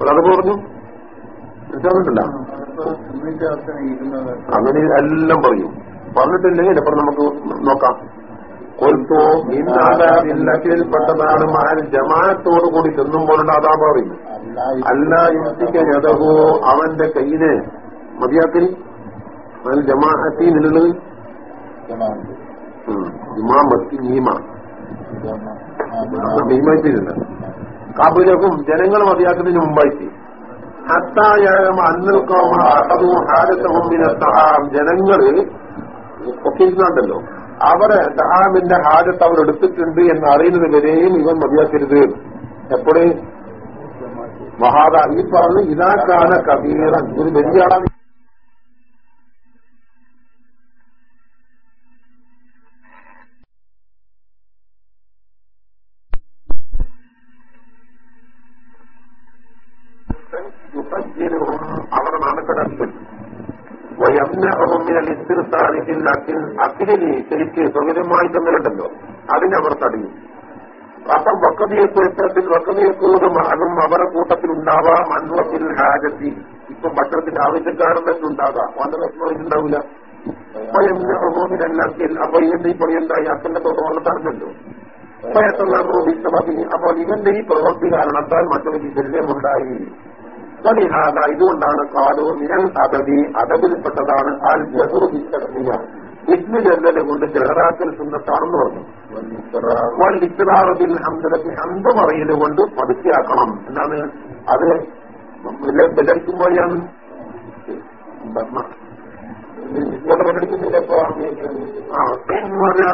[SPEAKER 1] അത് പറഞ്ഞു? മനസ്സിലാകുന്നില്ല അങ്ങനെ എല്ലാം പറയും. പറഞ്ഞിട്ടില്ലെങ്കിൽ അപ്പുറം നമുക്ക് നോക്കാം. കൊൽത്തോ ഇന്നാലിൽപ്പെട്ടതാണ് മാൻ ജമാനത്തോടു കൂടി തിന്നുമ്പോഴുള്ള അതാ പറയും അല്ല യുക്തിക്ക് ഞതകോ അവന്റെ കയ്യിന് മതിയാക്കൽ? അതിൽ ജമാഅത്തി നിന്നുള്ളത് ഇമാമത്തി നീമ. നീമായിട്ടില്ല കാബുലക്കും ജനങ്ങൾ മതിയാക്കുന്നതിന് മുമ്പായിട്ട്. ഹത്തായാലും അന്നൽക്കോമ അതും ഹാരത്തവും ജനങ്ങൾ ഒക്കെ ഇരുന്നുണ്ടല്ലോ അവരെ ദഹാമിന്റെ ഹാജത്ത് അവർ എടുത്തിട്ടുണ്ട് എന്ന് അറിയുന്നത് വരെയും ഇവൻ മതിയാക്കരുത്. എപ്പോഴും? മഹാദ ഈ പറഞ്ഞ് ഇതാക്കാന കബീറൻ ഒരു വലിയ ആളാണ്. അവരുടെ അക്കിൽ അക്കിലിന് ശരിക്ക് സൗകര്യമായി തന്നിട്ടുണ്ടല്ലോ. അതിനവർ തടയും. അപ്പം വക്കതിയെക്കുറിച്ചത്തിൽ വക്കതിയെക്കുറിച്ചും അതും അവരുടെ കൂട്ടത്തിൽ ഉണ്ടാവാം. അന്വത്തിൽ ഹാജത്തി. ഇപ്പം ഭക്ഷണത്തിന്റെ ആവശ്യക്കാരൻ ഉണ്ടാകാം. വളരെ വിഷമമായിട്ടുണ്ടാവില്ല സ്വയംഹോമിനല്ലാക്കിൽ അപ്പൊ ഇവന്റെ ഈ പണി എന്തായി? അക്കന്റെ തൊട്ട് വളർത്താറുണ്ടല്ലോ അപ്പോൾ ഇവന്റെ ഈ പ്രവൃത്തി കാരണത്താൽ മറ്റൊരു ശല്യമുണ്ടായി ഇതുകൊണ്ടാണ് കാലോ മിനൽ അതതി അദബിൽപ്പെട്ടതാണ് ആൽ ഇസ്മി ജല്ലനെ കൊണ്ട് ജഹറാക്കൽ സുന്നത്താണെന്ന് പറഞ്ഞു. വലിത്രാറബിൽ ഹംസലത്തിൽ ഹന്ത് പറയൽ കൊണ്ട് പതുക്കിയാക്കണം. എന്നാണ് അത് ബലിക്കുമ്പോഴാണ്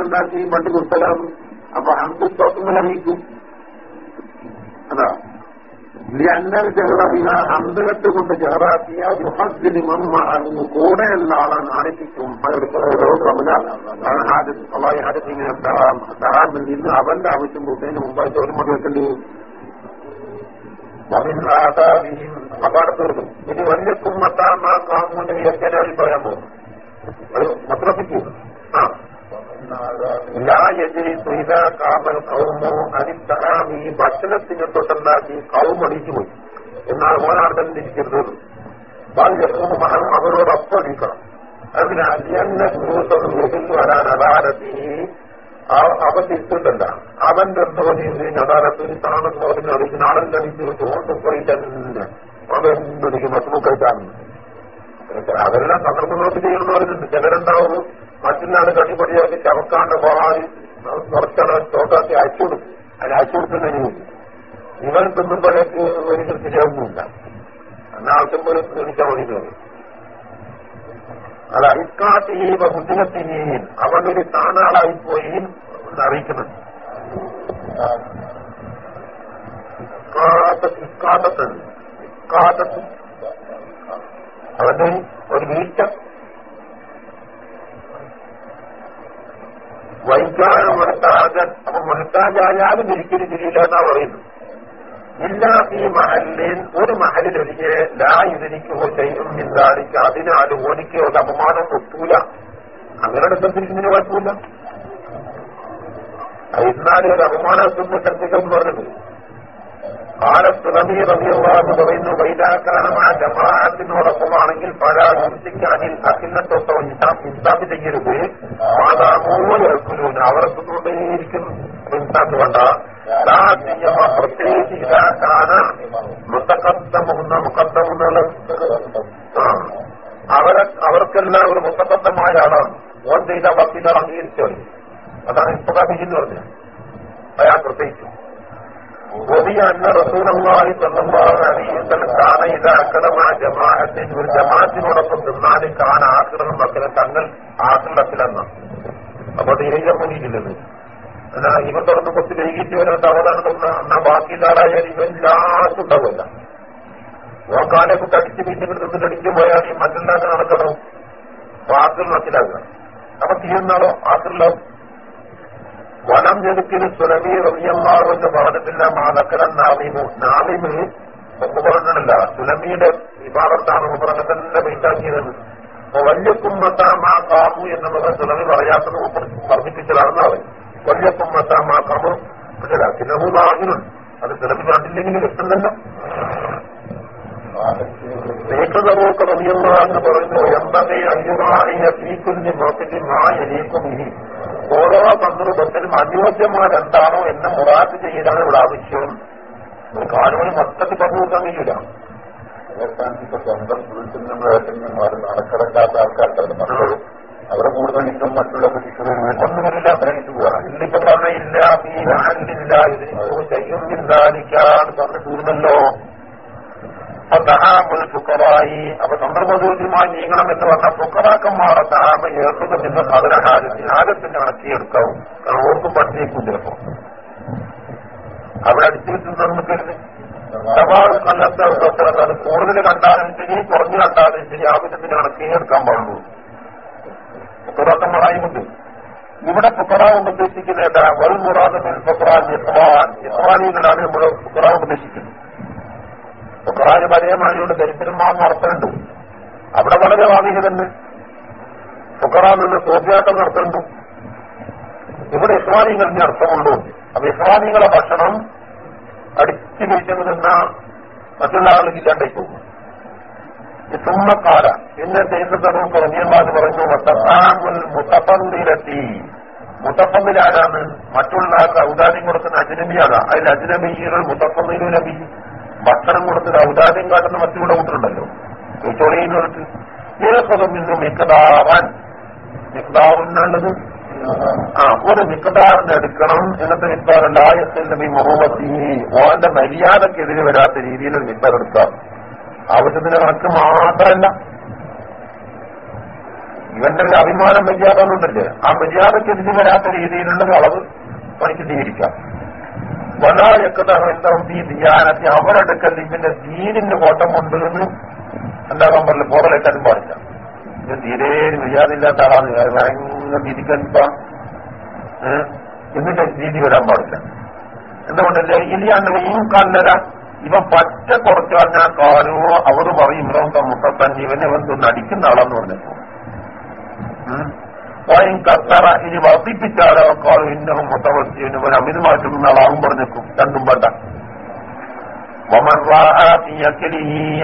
[SPEAKER 1] ഉണ്ടാക്കി പണ്ട് കുത്തലാം അപ്പൊ ഹംസത്തോട്ടം അറിയിക്കും അതാ. ലന്നൽ ജഹറബിന അന്തകത്ത് കൊണ്ട് ജഹറാക്കിയ യുഹദ്ദിന് മമ്മ കൂടെ ആളെ കാണിപ്പിക്കും. തറാമിൽ നിന്ന് അവന്റെ ആവശ്യം കൂട്ടതിന് മുമ്പായിട്ട് ഒരു മതി വെക്കേണ്ടി ഇത് വല്യക്കും മത്താമ കാമുന്റെ വ്യാഖ്യാനം പറയാൻ പോകും. അത് മത്രപ്പിക്കൂ ആ. അനിത്തഹാമി ഭക്ഷണത്തിന് തൊട്ടുണ്ടാക്കി കൗമടിച്ചു പോയി. എന്നാൽ ഓനാർദ്ദം തിരിച്ചിരുന്നത് മഹം അവരോട് അപ്പടിക്കണം അതിനാൽ വരാൻ അതാരത്തി അവൻ തിരിച്ചിട്ടല്ല അവന്റെ എന്തോന്ന് അതാരത്തിന് താണെന്ന് പറഞ്ഞ് അറിയിച്ച് നാടൻ കഴിച്ചു ചോണ്ട് പോയി തന്നെ. അതെന്തെനിക്ക് മറ്റുമൊക്കെയാണ് അവരെല്ലാം സന്ദർഭം നോക്കി ചെയ്യുന്ന പറയുന്നുണ്ട് ചിലരുണ്ടാവും. മറ്റൊന്നാണ് കട്ടിപ്പടിയാക്കി ചവക്കാണ്ട് പോകാതെ കുറച്ചാണ് തോക്കാക്കി അയച്ചു കൊടുക്കും അതിന് അയച്ചു കൊടുക്കുന്നതിന് ഇവൻ തിന്നുമ്പോഴേക്ക് ഒരിക്കൽ ശരിയാവുന്നില്ല എന്നാവശ്യം പോലെ അത് അല്ല ഇക്കാത്തീവ ബുദ്ധിമത്തിനീൻ അവനൊരു താനാളായിപ്പോയി ഇക്കാത്ത അറിയിക്കുന്നുണ്ട് ഇക്കാത്തത്ത് മുഹത്താജായാലും ഒരിക്കലും തിരിയില്ല എന്നാ പറയുന്നു. ഇല്ല ഈ മഹലിൽ ഒരു മഹലിലൊഴികെ ലാ ഇതിരിക്കോ ചെയ്യും നിന്ദാനിക്ക് അതിനാൽ ഓനിക്ക് ഒരു അപമാനം ഒത്തൂല. അങ്ങനെ എടുത്തിരിക്കുന്നതിന് കുഴപ്പമില്ല. എന്നാലും ഒരു അപമാനം എത്തുമ്പോൾ പറഞ്ഞത് കാലത്ത് നബി റബിയുള്ള പറയുന്നു വൈദാക്കാരമായ ജമാഅത്തിനോടൊപ്പമാണെങ്കിൽ പല ഹിംസിക്കാനിൽ അഖിലത്തൊട്ടോ ഇൻസാഫി ചെയ്യരുത്. മാതാമോ കേൾക്കുന്നു അവർക്കൊണ്ടേയിരിക്കുന്നു ഇൻസാഫ് വേണ്ട. പ്രത്യേകിച്ച് ഇതാക്കാന മുത്തക്കത്തമുന്ന മുക്കത്തമുന്നുള്ള അവരെ അവർക്കെല്ലാം ഒരു ആളാണ്. ഓൻ ചെയ്ത ഭക്തി അംഗീകരിച്ചവർ അതാണ് ഇസ്തകാഫിന്ന് പറഞ്ഞത്. അയാൾ പ്രത്യേകിച്ചു. وهي أن رسول الله صلى الله عليه وسلم كان إذا أكل مع جماعة ഒരു ജമാഅത്തിനോടൊപ്പം നിന്നാലും കാന ആക്രമം മക്കളെ തങ്ങൾ ആക്രമത്തിലെന്ന അപ്പൊ തീരെ മുന്നിക്കില്ലത് എന്നാ ഇവൻ തുറന്ന് കുറച്ച് വൈകിട്ട് വരാത്ത അവതാണ് എന്നാ ബാക്കി നാളായാലും ഇവൻ ലാസ്റ്റ് ഉണ്ടാവില്ല ഓക്കാലെ കുട്ടി അടിച്ച് വീട്ടിൽ നിന്ന് അടിക്കും പോയാൽ ഈ മറ്റുള്ളവർക്ക് നടക്കണം അപ്പൊ ആക്രമണത്തിലാകുക അപ്പൊ തീരുന്നാളോ ആക്രമണം വനം ജനിക്കിന് സുലമി എന്ന് പറഞ്ഞിട്ടില്ല മാതക്കരൻ നാമിമു നാമിമ് ഒപ്പ് പറഞ്ഞിട്ടില്ല. സുലമിയുടെ വിഭാഗത്താണ് മുപ്പറങ്ങ തന്നെ വെയിറ്റാക്കിയത് അപ്പൊ വലിയ കുമ്മത്താമാ എന്ന് എന്നുള്ളത് സുലമി പറയാത്തത് വർദ്ധിപ്പിച്ചതാണെന്ന് പറയും. വലിയ കുമ്മത്താമാ കാമു പക്ഷേ കിലഹുദാഹിനുണ്ട് അത് സുലമി കണ്ടില്ലെങ്കിൽ കിട്ടുന്നില്ല നേതൃതമൊക്കെ റബിയമ്മ എന്ന് പറയുന്നു എന്തകെ അയ്യുമായ തീക്കുഞ്ഞ് നോക്കിട്ട് മാ എനീക്കും ഇനി ഓരോ സന്ദർഭത്തിലും അനുയോജ്യമായെന്താണോ എന്ന് മുറാത്ത് ചെയ്യലാണ് ഇവിടെ ആവശ്യം. കാണുവാൻ മൊത്തത്തിൽ പറഞ്ഞു കൊടുക്കാൻ കഴിയില്ല
[SPEAKER 2] ഇപ്പൊ സ്വന്തം നടക്കിടക്കാത്ത ആൾക്കാരുടെ മക്കളും. അവരെ കൂടുതൽ ഇഷ്ടം മറ്റുള്ള
[SPEAKER 1] ഒന്നുമില്ല. പറഞ്ഞിട്ട് പോവാ ഇന്നിപ്പോ പറഞ്ഞില്ല നാലില്ല ഇതിനിപ്പോ ചെയ്യുന്നില്ലാതിരിക്കാൻ പറഞ്ഞു തീർന്നല്ലോ ഫുക്കറായി അപ്പൊ സന്ദർഭദൂര്യമായി നീങ്ങണം എന്ന് പറഞ്ഞ ഫുക്കറാക്കന്മാരെ താപ ഏർക്കുന്ന നിന്ന് ആകത്തിന്റെ കണക്കിയെടുക്കാവും കാരണം ഓർക്കും പട്ടിണിക്കും ചിലപ്പോ അവിടെ അടിച്ചു നിർമ്മിക്കരുത് അത് കൂടുതൽ കണ്ടാലും ശരി കുറഞ്ഞു കണ്ടാലും ശരി ആവശ്യത്തിന് കണക്കിയെടുക്കാൻ പാടുള്ളൂ. ഫുക്കറാക്കന്മാരായുമുണ്ട് ഇവിടെ ഫുക്കറാവ് ഉദ്ദേശിക്കുന്നത് വൽ മുറാദ് ഫുക്കറാൻ ഇസ്വാൻ ഇസ്വാനികളാണ് നമ്മൾ ഫുക്കറാവ് ഉദ്ദേശിക്കുന്നത്. ഫുക്കറാന് പരയമായോട് ദരിദ്രന്മാർ നടത്തുന്നുണ്ട് അവിടെ വളരെ വാദിക തന്നെ ഫുക്കറ നിന്ന് സോഫിയാട്ടം നടത്തുന്നുണ്ട് ഇവിടെ ഇസ്ലാമികളിന് അർത്ഥമുള്ളൂ അപ്പൊ ഇസ്ലാമികളെ ഭക്ഷണം അടിച്ചു വീഴ്ച നിന്ന മറ്റുള്ള ആളുകൾ ഇല്ലാണ്ടായി പോകും സുമ്മക്കാല പിന്നെ ചെയ്യുന്നതും കുറഞ്ഞന്മാർ പറഞ്ഞു മുത്തപ്പാമുൽ മുത്തപ്പന്തിയിലെത്തി മുത്തപ്പന്തിൽ ആരാണ്? മറ്റുള്ള ഔദാര്യം കൊടുക്കുന്ന അജ്നബിയാണ്. അതിൽ അജ്നബികൾ മുത്തപ്പന്തിലും നബി ഭക്ഷണം കൊടുത്തിട്ട് ഔദാര്യം കാട്ടുന്ന മറ്റുകൂടെ കൂട്ടുണ്ടല്ലോ ചൊളിയിലോട്ട് ഏകപദം നിന്നും മിക്കതാവാൻ മിക്കതാവുന്നുള്ളത് ആ ഒരു മിക്കതാറിന്റെ എടുക്കണം എന്നത്തെ മിക്കതാറുണ്ട് ആയത്തിന്റെ ഈ മുഹമ്മദ് ഓന്റെ മര്യാദക്കെതിരെ വരാത്ത രീതിയിൽ ഒരു മിക്കർ എടുക്കാം. ആവശ്യത്തിന് കണക്ക് മാത്രമല്ല. ഇവന്റെ ഒരു അഭിമാനം മര്യാദ ഒന്നുണ്ടല്ലേ ആ മര്യാദക്കെതിരെ വരാത്ത രീതിയിലുള്ള ഒരു അളവ് പണിക്ക് സ്വീകരിക്കാം. ധ്യാനത്തെ അവരെടുക്കൽ ഇവന്റെ ദീനിന്റെ കോട്ടം കൊണ്ട് എന്ന് എന്താകാൻ പറഞ്ഞില്ല പോറലേക്കാനും പാടില്ല. ഇത് തീരെ മര്യാദയില്ലാത്ത ആളാണ്. ഭയങ്കര രീതിക്കൽപ്പ എന്നിട്ട് രീതി വരാൻ പാടില്ല. എന്തുകൊണ്ടല്ലേ? ഇനിയാണ് ഈ കല്ലര ഇവൻ പറ്റ കുറച്ചു പറഞ്ഞാൽ കാലോ അവർ പറയും. ഇവൻ മുട്ടത്തന്നെ ഇവനെ ഇവൻ തൊന്ന് അടിക്കുന്ന ആളാന്ന് പറഞ്ഞപ്പോ വയം കത്തറ ഇനി വർദ്ധിപ്പിച്ചാലോ കാളും ഇന്നവും മുത്തവസ്യനും ഒരു അമിതമായിട്ടുള്ള ആളാവും പറഞ്ഞേക്കും രണ്ടും വേണ്ട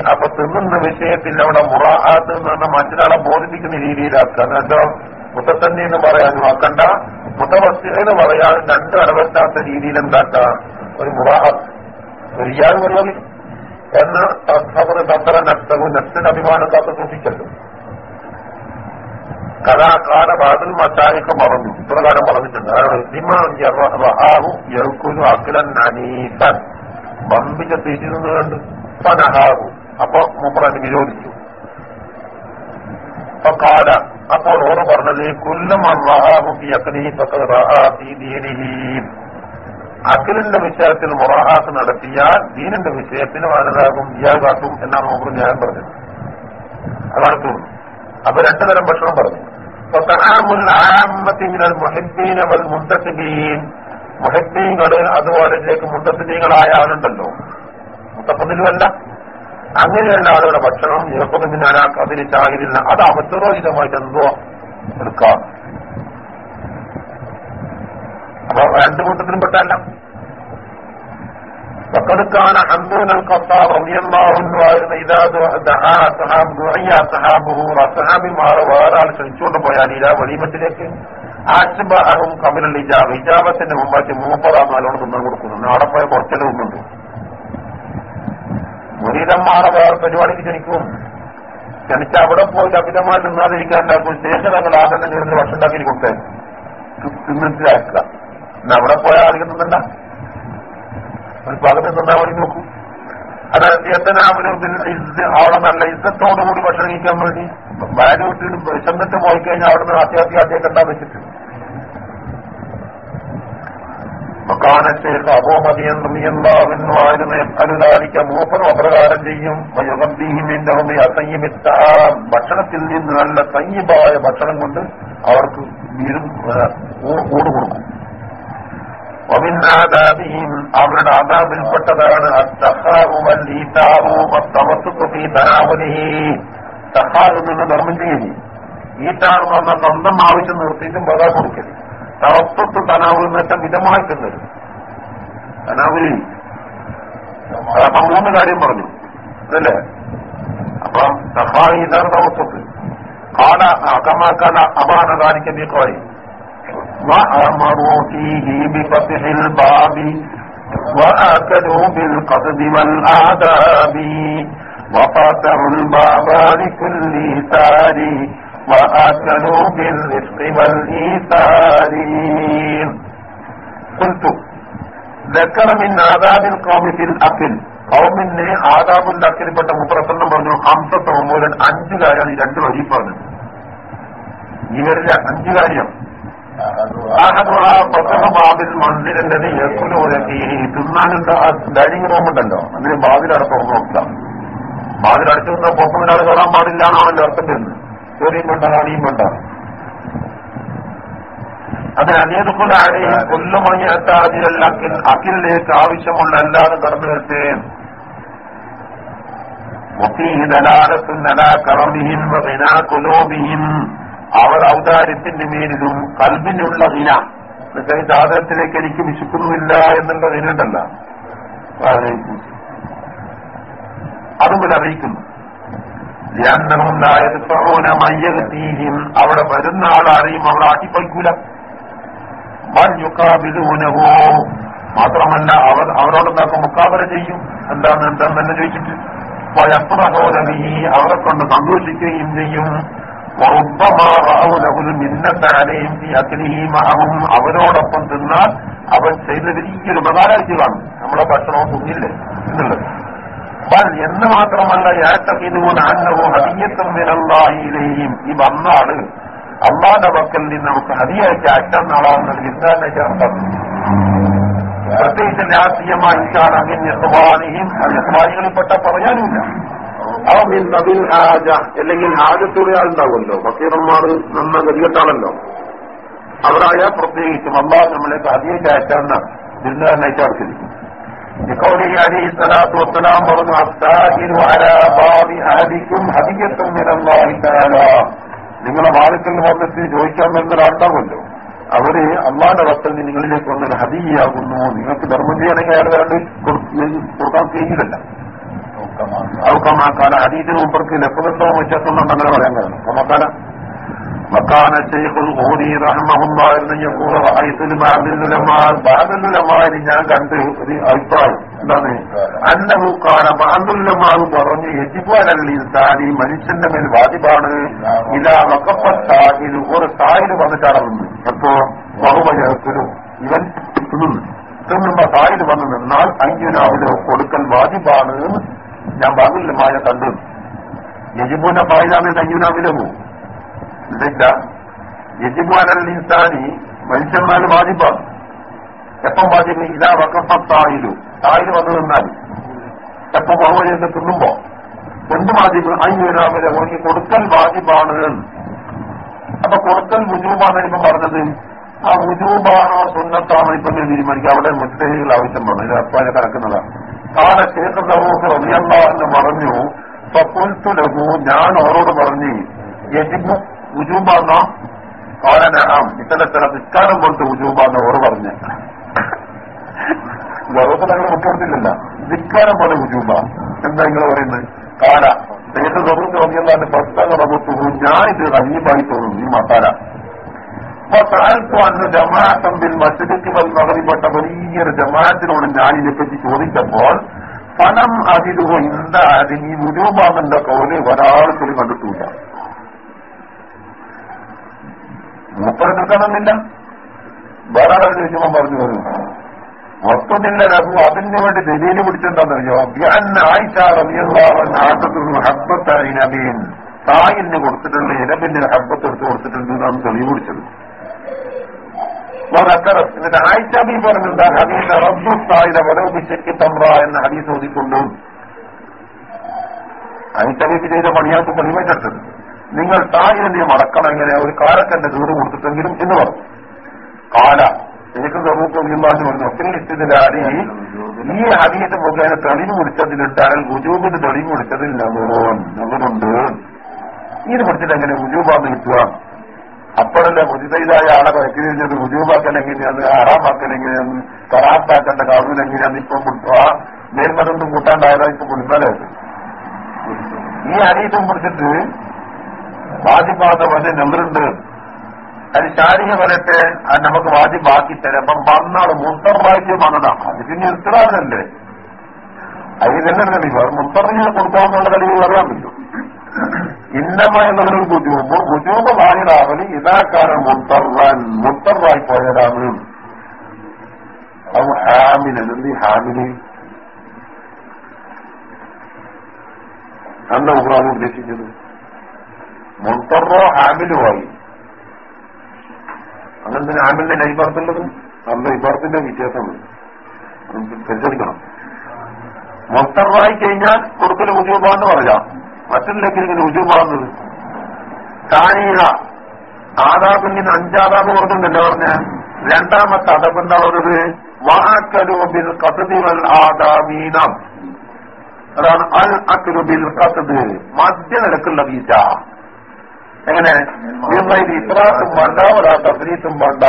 [SPEAKER 1] അപ്പൊ തിന്നുന്ന വിഷയത്തിൽ അവിടെ മുറാഹാത്ത് എന്ന് പറഞ്ഞാൽ മറ്റൊരാളെ ബോധിപ്പിക്കുന്ന രീതിയിലാക്കുക എന്നിട്ടോ മുത്തത്തന്നെ എന്ന് പറയാൻ നോക്കണ്ട മുത്തവസ്യ എന്ന് പറയാൻ രണ്ട് അടവറ്റാത്ത രീതിയിൽ എന്താക്ക ഒരു മുറാഹാത്ത് ഒരു ഇയാൾ വരുന്നത് എന്ന് തത്ര നഷ്ടവും നഷ്ടന്റെ അഭിമാനം കാത്ത് സൂക്ഷിക്കല്ലോ കഥാകാല ബാദൽ മറ്റാരിക്ക് പറഞ്ഞു ഇപ്രകാരം പറഞ്ഞിട്ടുണ്ട്. അതായത് യറുക്കുലു അഖിലൻ അനീസൻ വമ്പിച്ച തിരിച്ചു നിന്ന് കണ്ട് പനഹാവു അപ്പൊ മൂപ്പറത് വിരോധിച്ചു. അപ്പൊ കാല. അപ്പോൾ ഓറ് പറഞ്ഞത് കൊല്ലം അഖിലിന്റെ വിഷയത്തിൽ മുറാഹാസ് നടത്തിയാൽ ദീനിന്റെ വിഷയത്തിൽ വലുതാകും ഇയാകാക്കും എന്നാണ് മൂപ്പർ ഞാൻ പറഞ്ഞത്. അതാണ് തോന്നുന്നു അപ്പൊ രണ്ടുതരം ഭക്ഷണം പറഞ്ഞു. മുഹബീങ്ങൾ അതുപോലെ മുന്തസിബീങ്ങളായ ആളുണ്ടല്ലോ. മുത്തപ്പതിലുമല്ല അങ്ങനെയല്ല ആളുകളുടെ ഭക്ഷണം. ഏർപ്പെടുന്നതിനാലാക്ക് അതിന് ചാകിരില്ല അത് അവസരോചിതമായിട്ട് എന്തോ എടുക്കാം. അപ്പൊ രണ്ടു കൂട്ടത്തിനും പെട്ടല്ല വക്കടുക്കാന ഹന്തൂനൽ കത്താബ് റബിയല്ലാഹുവായിരുന്ന ഇതാത് സഹാബിമാർ വേറെ ആൾ ക്ഷണിച്ചുകൊണ്ട് പോയാൽ ഇതാ വെളിമത്തിലേക്ക് ആശുബാഹും കമിലുള്ള ഇജാബ് ഇജാബത്തിന്റെ മുമ്പായിട്ട് മൂപ്പതാം നാലോട് തിന്നാൻ അവിടെ പോയ കുറച്ചെല്ലാം ഒന്നുണ്ട് മുരീതന്മാരെ വേറെ പരിപാടിക്ക് ക്ഷണിക്കും ജനിച്ച അവിടെ പോയിട്ട് അമിതമായി തിന്നാതിരിക്കാണ്ടാക്കും ശേഷങ്ങൾ ആദ്യം കയറുന്ന ഭക്ഷണം ഉണ്ടാക്കി അവിടെ പോയാൽ അധികം തിന്നണ്ട ഒരു ഭാഗത്ത് നോക്കും. വേണ്ടി നോക്കൂ അത് അവിടെ നല്ല ഇസ്സത്തോടുകൂടി ഭക്ഷണം കഴിക്കാൻ വേണ്ടി ബാഗ് വിട്ടിട്ട് വിശന്നിട്ട് പോയി കഴിഞ്ഞാൽ അവിടെ നിന്ന് അത്യാവശ്യം അധികം കണ്ടാൻ വെച്ചിട്ട് മക്കാന ശേഖ് റളിയല്ലാഹുവിനുമായിരുന്നു അനുദാനിക്ക മൂപ്പനും അപ്രകാരം ചെയ്യും വയുഗബ്ദീഹിമിന്റെ അസയ്യമിത്ത. ഭക്ഷണത്തിൽ നിന്ന് നല്ല സയ്യബായ ഭക്ഷണം കൊണ്ട് അവർക്ക് വീടും ഊട് കൊടുക്കും. ഒമിന്നാദാബിയും അവരുടെ ആദാബിൽപ്പെട്ടതാണ്. നിന്ന് ധർമ്മം ചെയ്യലി ഈറ്റാർ എന്ന് പറഞ്ഞാൽ സ്വന്തം ആവശ്യം നിർത്തിയിട്ടും ബദാ കൊടുക്കൽ തവസ്വത്ത് തനാവിൽ നിന്നൊക്കെ മിതമായിട്ടുള്ളത് തനാവിൽ മൂന്ന് കാര്യം പറഞ്ഞു. അതല്ലേ? അപ്പം സഹായി ഇതാണ് തവസ്വത്ത് കാല അകമാക്കാല അപാനകാരിക്ക ബീക്കോയി وأمروا فيه بفتح الباب وآكلوا بالقصد والآداب وفتحوا الباب لكل ساري وآكلوا بالرفق والإيثار قلت ذكر من آداب القوم في الأكل കൗമിന് ആദാബുൽ അക്കിൽപ്പെട്ട മുപ്പത്തെണ്ണം പറഞ്ഞു ഹംസത്ത് ഒമ്പതൻ അഞ്ചു കാര്യമാണ് ഈ രണ്ട് വഴി പറഞ്ഞത് ഇവരുടെ അഞ്ചു കാര്യം ഡൈനിങ് റൂം ഉണ്ടല്ലോ അതിന് ബാതിലടച്ച് തുറന്നു നോക്കാം. ബാതിലടച്ചു നിന്നാൽ ഒരാൾ കയറാൻ പാടില്ല എന്നാണല്ലോ അർത്ഥം വരുന്നത്. ചോദ്യം വേണ്ട കാണിയും വേണ്ട. അതിന് അനേതുപോലെ ആരെയും കൊല്ലുമണിയത്താതിരല്ല അഖിലേക്ക് ആവശ്യമുള്ള എല്ലാവരും കടന്നു വരട്ടെ. കുലോബിഹിൻ അവർ ഔദാര്യത്തിന്റെ മേലിലും കൽബിനുള്ള ദിന എന്നുവെച്ചാൽ ജാതകത്തിലേക്ക് എനിക്ക് വിശുക്കുന്നുമില്ല എന്നുള്ള ദിനുണ്ടല്ല അതും അറിയിക്കുന്നു. മയ്യകത്തീഹിം അവിടെ വരുന്ന ആളാരെയും അവർ ആട്ടിപ്പൊയ്ക്കൂല യുക്കാബിലൂനവോ മാത്രമല്ല അവർ അവരോടെന്താക്കും മുക്കാബര ചെയ്യും. എന്താണ് എന്താന്ന് തന്നെ ചോദിച്ചിട്ട്. വയപ്പുറഹോലമി അവരെ കൊണ്ട് സന്തോഷിക്കുകയും ചെയ്യും. അഗ്നിഹീമാവും അവരോടൊപ്പം തിന്നാൽ അവൻ ചെയ്ത വലിയൊരു ഉപകാരമായിട്ട് കാണും നമ്മളെ ഭക്ഷണവും തിന്നില്ലേ? എന്നുള്ളത് എന്ന് മാത്രമല്ല യാത്തക്കിനൂൻ അന്നവും ഹദിയത്തും വിനല്ലാഹിയിലെയും ഈ വന്നാൾ അള്ളാന്റെ പക്കൽ നിന്ന് നമുക്ക് ഹദിയായിട്ട് അറ്റം നാളാവുന്നത് ചിന്താന്വേഷണം ചേർത്തത് പ്രത്യേകിച്ച് രാഷ്ട്രീയമായിട്ടാണ് അങ്ങനെ യഹ്വാനിയും യഹ്വാനികളിൽപ്പെട്ട പറയാനുമില്ല. അവൻ നബിൽ ഹാജ അല്ലെങ്കിൽ ഹാജത്തുള്ള ആളുണ്ടാവുമല്ലോ ഫക്കീറന്മാർ നന്ന ഗതികെട്ടാണല്ലോ അവരായ പ്രത്യേകിച്ചും അള്ളാഹ് നമ്മളെ ഹദിയായിട്ട് അയച്ചാന്ന വിദ്യാനായിട്ട് അടുത്തിരിക്കും بقوله عليه الصلاة والسلام പറഞ്ഞു السائل على باب أحدكم هدية من الله تعالى നിങ്ങളെ വാദത്തിൽ വന്നിട്ട് ചോദിക്കാൻ വരുന്നൊരാളുണ്ടാവുമല്ലോ അവര് അള്ളാന്റെ വക്കൽ നിങ്ങളിലേക്ക് വന്നൊരു ഹദിയാകുന്നു നിങ്ങൾക്ക് ധർമ്മം ചെയ്യണമെങ്കിൽ അയാൾ വേണ്ട കൊടുക്കാൻ കഴിയില്ലല്ല ഔക്കമാക്കാല അതീതി മുമ്പർക്ക് ലഫ്സോ വ്യത്യാസമുണ്ട് അങ്ങനെ പറയാൻ കഴിയും നമുക്കാല മക്കാന എന്ന് ഞാൻ കണ്ട് ഒരു അഭിപ്രായം. എന്താണ്? അന്നമുക്കാല ബാന്ധുല്ലമാവ് പറഞ്ഞു യജിബാലി മനുഷ്യന്റെ മേൽ വാജിബാണ്. ഇതാ വക്കപ്പത്താഹിൽ ഒരു സാഹിൽ വന്നിട്ടാണ് നിന്ന് എപ്പോ? ബഹുമയത്തിലും ഇവൻ തിന്നുന്നു. തിന്നുമ്പോ സാഹിൽ വന്ന് നിന്നാൽ അയ്യനാവിലെ കൊടുക്കൽ വാജിബാണ് ഞാൻ പറഞ്ഞില്ല മായ കണ്ടു യജിബുന പായിലാണ് അയ്യനാവിലെ ഇല്ല ഇൻസാനി മനുഷ്യന്മാര് വാജിബാണ്. എപ്പം വാജിബ്? ഇതാ വക്കഫത്തായിലു തായിൽ. വന്നു നിന്നാൽ എപ്പം ബഹുമതി തിന്നുമ്പോ? എന്ത് വാജിബ്? അയ്യൂരാമിലെ ഓർക്ക് കൊടുക്കൽ വാജിബാണ്. അപ്പൊ കൊടുക്കൽ മുജൂബാണ് ഇപ്പൊ പറഞ്ഞത്. ആ മുജൂബാണോ സുന്നത്താണോ ഇപ്പൊ തീരുമാനിക്കുക അവിടെ മുസ്തഹികൾ ആവശ്യം പറഞ്ഞു. ഇത് അപ്പാനെ കറക്കുന്നതാണ്. ആടെ ശേഖർ ദറൂഖ് റബിയല്ല എന്ന് പറഞ്ഞു സപ്പുൽത്തു ലഹു ഞാൻ ഓരോട് പറഞ്ഞു യജിബു ഉജൂബാന്ന കാലനാം ഇത്തരത്തില നിസ്കാരം പോലത്തെ ഉജൂബാന്ന് അവർ പറഞ്ഞു. ദറൂഖ് തങ്ങൾ വിട്ടുകൊടുത്തില്ലല്ല നിസ്കാരം പോലെ ഉജൂബ എന്താ നിങ്ങൾ പറയുന്നത്? കാല ശേഖർ ദറൂഖ് റബിയല്ലാന്റെ പ്രസ്താവന റബത്തു ഞാൻ ഇത് റഹീബായി തോന്നുന്നു ഈ മസാല. ഫസഅൽതു അന്ന് ജമാഅത്തൻ ബിൽ മസ്ജിദി വൽ മഗ്രിബട്ട വലിയൊരു ജമാഅത്തിനോട് ഞാൻ പറ്റി ചോദിച്ചപ്പോൾ പണം അതിരുവോ എന്താ അതിന് ഈ മുരൂപാമന്റെ കൗൽ ഒരാൾക്കൊരു കണ്ടിട്ടില്ല മൂപ്പർ വേറെ ചോദിച്ചപ്പോൾ പറഞ്ഞു വരും മൊത്തത്തിന്റെ രഘു അതിന് വേണ്ടി ദലീൽ പിടിച്ചെന്താണെന്നറിയോ ആയിഷ റബിയുള്ള ആട്ടത്തിൽ ഹബ്ബത്തായി നബീൻ. തായിന് കൊടുത്തിട്ടുണ്ട് ഇരബിന്റെ ഹബ്ബത്ത് കൊടുത്തിട്ടുണ്ട് എന്നാണ് തെളിവ് പിടിച്ചത്. വറക്കറം. എന്നിട്ട് ആയിഷാബി പറഞ്ഞിട്ടുണ്ട് ഹദീസ് റബ്ബു സായില വലവുബിശക്ക് തമ്ര എന്ന ഹദീസ് ഓതിക്കൊണ്ടു ആയിഷാബിക്ക് ചെയ്ത പണിയാൾക്ക് പണിമേറ്റെടുത്തത് നിങ്ങൾ തായിലിനെ മടക്കണം എങ്ങനെ ഒരു കാലക്കന്റെ ദൂരം കൊടുത്തിട്ടെങ്കിലും എന്ന് പറഞ്ഞു. കാല. എനിക്ക് സർവല്ലാന്ന് പറഞ്ഞു ഒത്തിരി ഈ ഹരിയുടെ മുഖേന തെളിവ് പിടിച്ചതിലിട്ടാൽ ഗുജൂബിന് തെളിവ് പിടിച്ചതിൽ നഗറുണ്ട് ഇത് പിടിച്ചിട്ട് എങ്ങനെ ഗുജൂബാന്ന് കിട്ടുക? അപ്പോഴല്ലേ മുജിതയിലായ ആളെ കുഴക്കി കഴിഞ്ഞത് എങ്ങനെയാണ് ആറാമാക്കൽ എങ്ങനെയാണ് കറാത്താക്കേണ്ട കാവൂൽ എങ്ങനെയാണ് ഇപ്പൊ ആ മേൽമതൊന്നും കൂട്ടാണ്ടായതാ ഇപ്പൊ കുടുംബാലായത് ഈ അനീതം കുറിച്ചിട്ട് വാജിബാധ വലിയ നമ്പറുണ്ട്. അത് ശാരീരിക വരട്ടെ അത് നമുക്ക് വാജിബാക്കി തരാം. അപ്പം വന്നാൾ മുത്തറായിട്ട് വന്നതാണ് അത് പിന്നെ ഇസ്രാറല്ലേ അതിൽ തന്നെ കളിവ് മുത്തറിഞ്ഞ് കൊടുക്കാമെന്നുള്ള കഴിവ് അറിയാൻ പറ്റും. ഇന്നമ എന്നുള്ളൊരു കുജൂബ് കുജൂബ് വാഹിറാവലി ഇതാക്കാരൻ മുത്തറാൻ മുത്തറായി പോയതാണ് അത് ഹാമിന് എന്ത് ഹാമിന് അന്ന ഉഗ്രാമ ഉദ്ദേശിച്ചത്. മുത്തറോ ഹാമിലുമായി തന്നെ ഹാമിലിന്റെ നൈബർത്തുള്ളത് നല്ല ഇബർത്തിന്റെ വ്യത്യാസമാണ്. പരിശോധിക്കണം മുത്തറായി കഴിഞ്ഞാൽ കൊടുക്കൽ കുജൂബാന്ന് പറയാം. മറ്റുള്ളെങ്കിൽ ഇങ്ങനെ ഉജുമാകുന്നത് താനീക ആദാബിന് അഞ്ചാദാബ് കൊടുക്കുന്നുണ്ടല്ലോ പറഞ്ഞ. രണ്ടാമത്തെ അദബ് എന്താ പറഞ്ഞത്? വാക്കലുബിൽ കഥതികൾ ആദാമീനം. അതാണ് അൽ അക്രുബിൽ കത്തത് മധ്യനിരക്കുള്ള വീച്ച എങ്ങനെ? ഇത്രാത്തും വേണ്ട ഒരാ തഫരീത്തും വേണ്ട.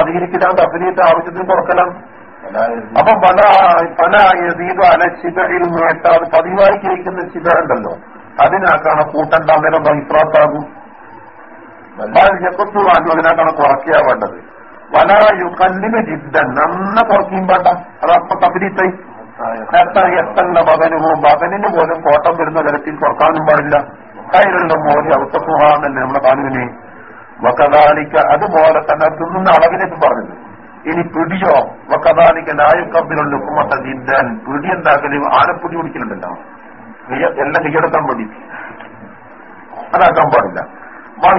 [SPEAKER 1] അധികരിക്കാൻ തഫരീത്ത് ആവശ്യത്തിന് കൊടുക്കലാം. അപ്പൊ പല പല യതീദ് അല ശിബയിൽ നേട്ടാൽ പതിവായി കഴിക്കുന്ന ചിത ഉണ്ടല്ലോ. അതിനാക്കാണ് കൂട്ടണ്ടാന്നേരം ഇഫ്രാത്താകും വാങ്ങി അതിനാക്കാണ് കുറയ്ക്കുക വേണ്ടത്. വലായു കല്ലിന് ജിദ്ദൻ. നന്ന കുറയ്ക്കും വേണ്ട. അതപ്പൊ തബിരിത്തായി എത്തല്ല മകനുമോ മകനിന് പോലും കോട്ടം വരുന്ന തരത്തിൽ കുറക്കാനും പാടില്ല. കയ്യിലുള്ള മോദി സുഹാന്നല്ലേ നമ്മുടെ കാനുവിനെ വക്കതാലിക്ക അതുപോലെ തന്നെ തിന്നുന്ന അളവിനെ പറഞ്ഞത്. ഇനി പിടിയോ വക്കതാലിക്ക ലായുക്കബിലുള്ള ഉക്കുമത്ത നീന്താൻ പിടി എന്താക്കല് ആനപ്പൊടി കുടിക്കലുണ്ടല്ലോ എല്ലാം കൈയെടുക്കാൻ വേണ്ടി അതാക്കാൻ പാടില്ല വള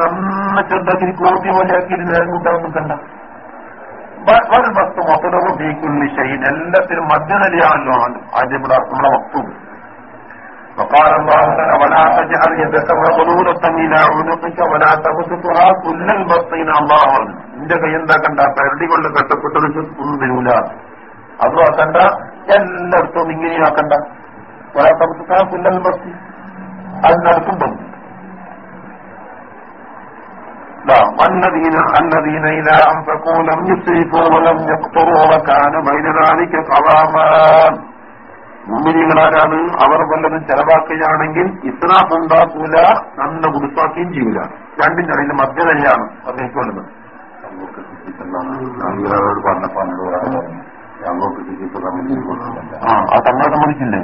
[SPEAKER 1] നന്ന ചെറുതാക്കി കോട്ടി പോലെയാക്കിയിരുന്ന ഉണ്ടാകുന്നുണ്ടല്ല വസ്തു മൊത്തവും തീക്കുള്ളി ചെയ്യും എല്ലാത്തിനും മധ്യനിലയാണല്ലോ ആദ്യം ഇവിടെ നമ്മുടെ വസ്തു وقال الله تعالى ولا تجعل يدك مغلولة إلى عنقك ولا تبسطها كل البسط إلى الله നിന്റെ കൈ എന്താക്കണ്ട പെരടി കൊണ്ട് കെട്ടപ്പെട്ടത് ഒന്നും തരൂല അതും ആക്കണ്ട എല്ലായിടത്തും ഇങ്ങനെയും ആക്കണ്ട വരാ തബസുത്താ കുല്ലൽ ബസ്തി അത് നടക്കുമ്പോ الذين الذين إذا أنفقوا لم يسرفوا ولم يقتروا وكان بين ذلك قواما മുമ്മിനികളാരാണ് അവർ വല്ലതും ചെലവാക്കുകയാണെങ്കിൽ ഇസ്രാഫ് ഉണ്ടാക്കൂല നന്ന കുടുസാക്കുകയും ചെയ്യൂല രണ്ടിന്റെ ഇടയിൽ മധ്യതയാണ് അദ്ദേഹിക്കൊണ്ടത് ആ ആ തങ്ങളെ സമ്മതിച്ചില്ലേ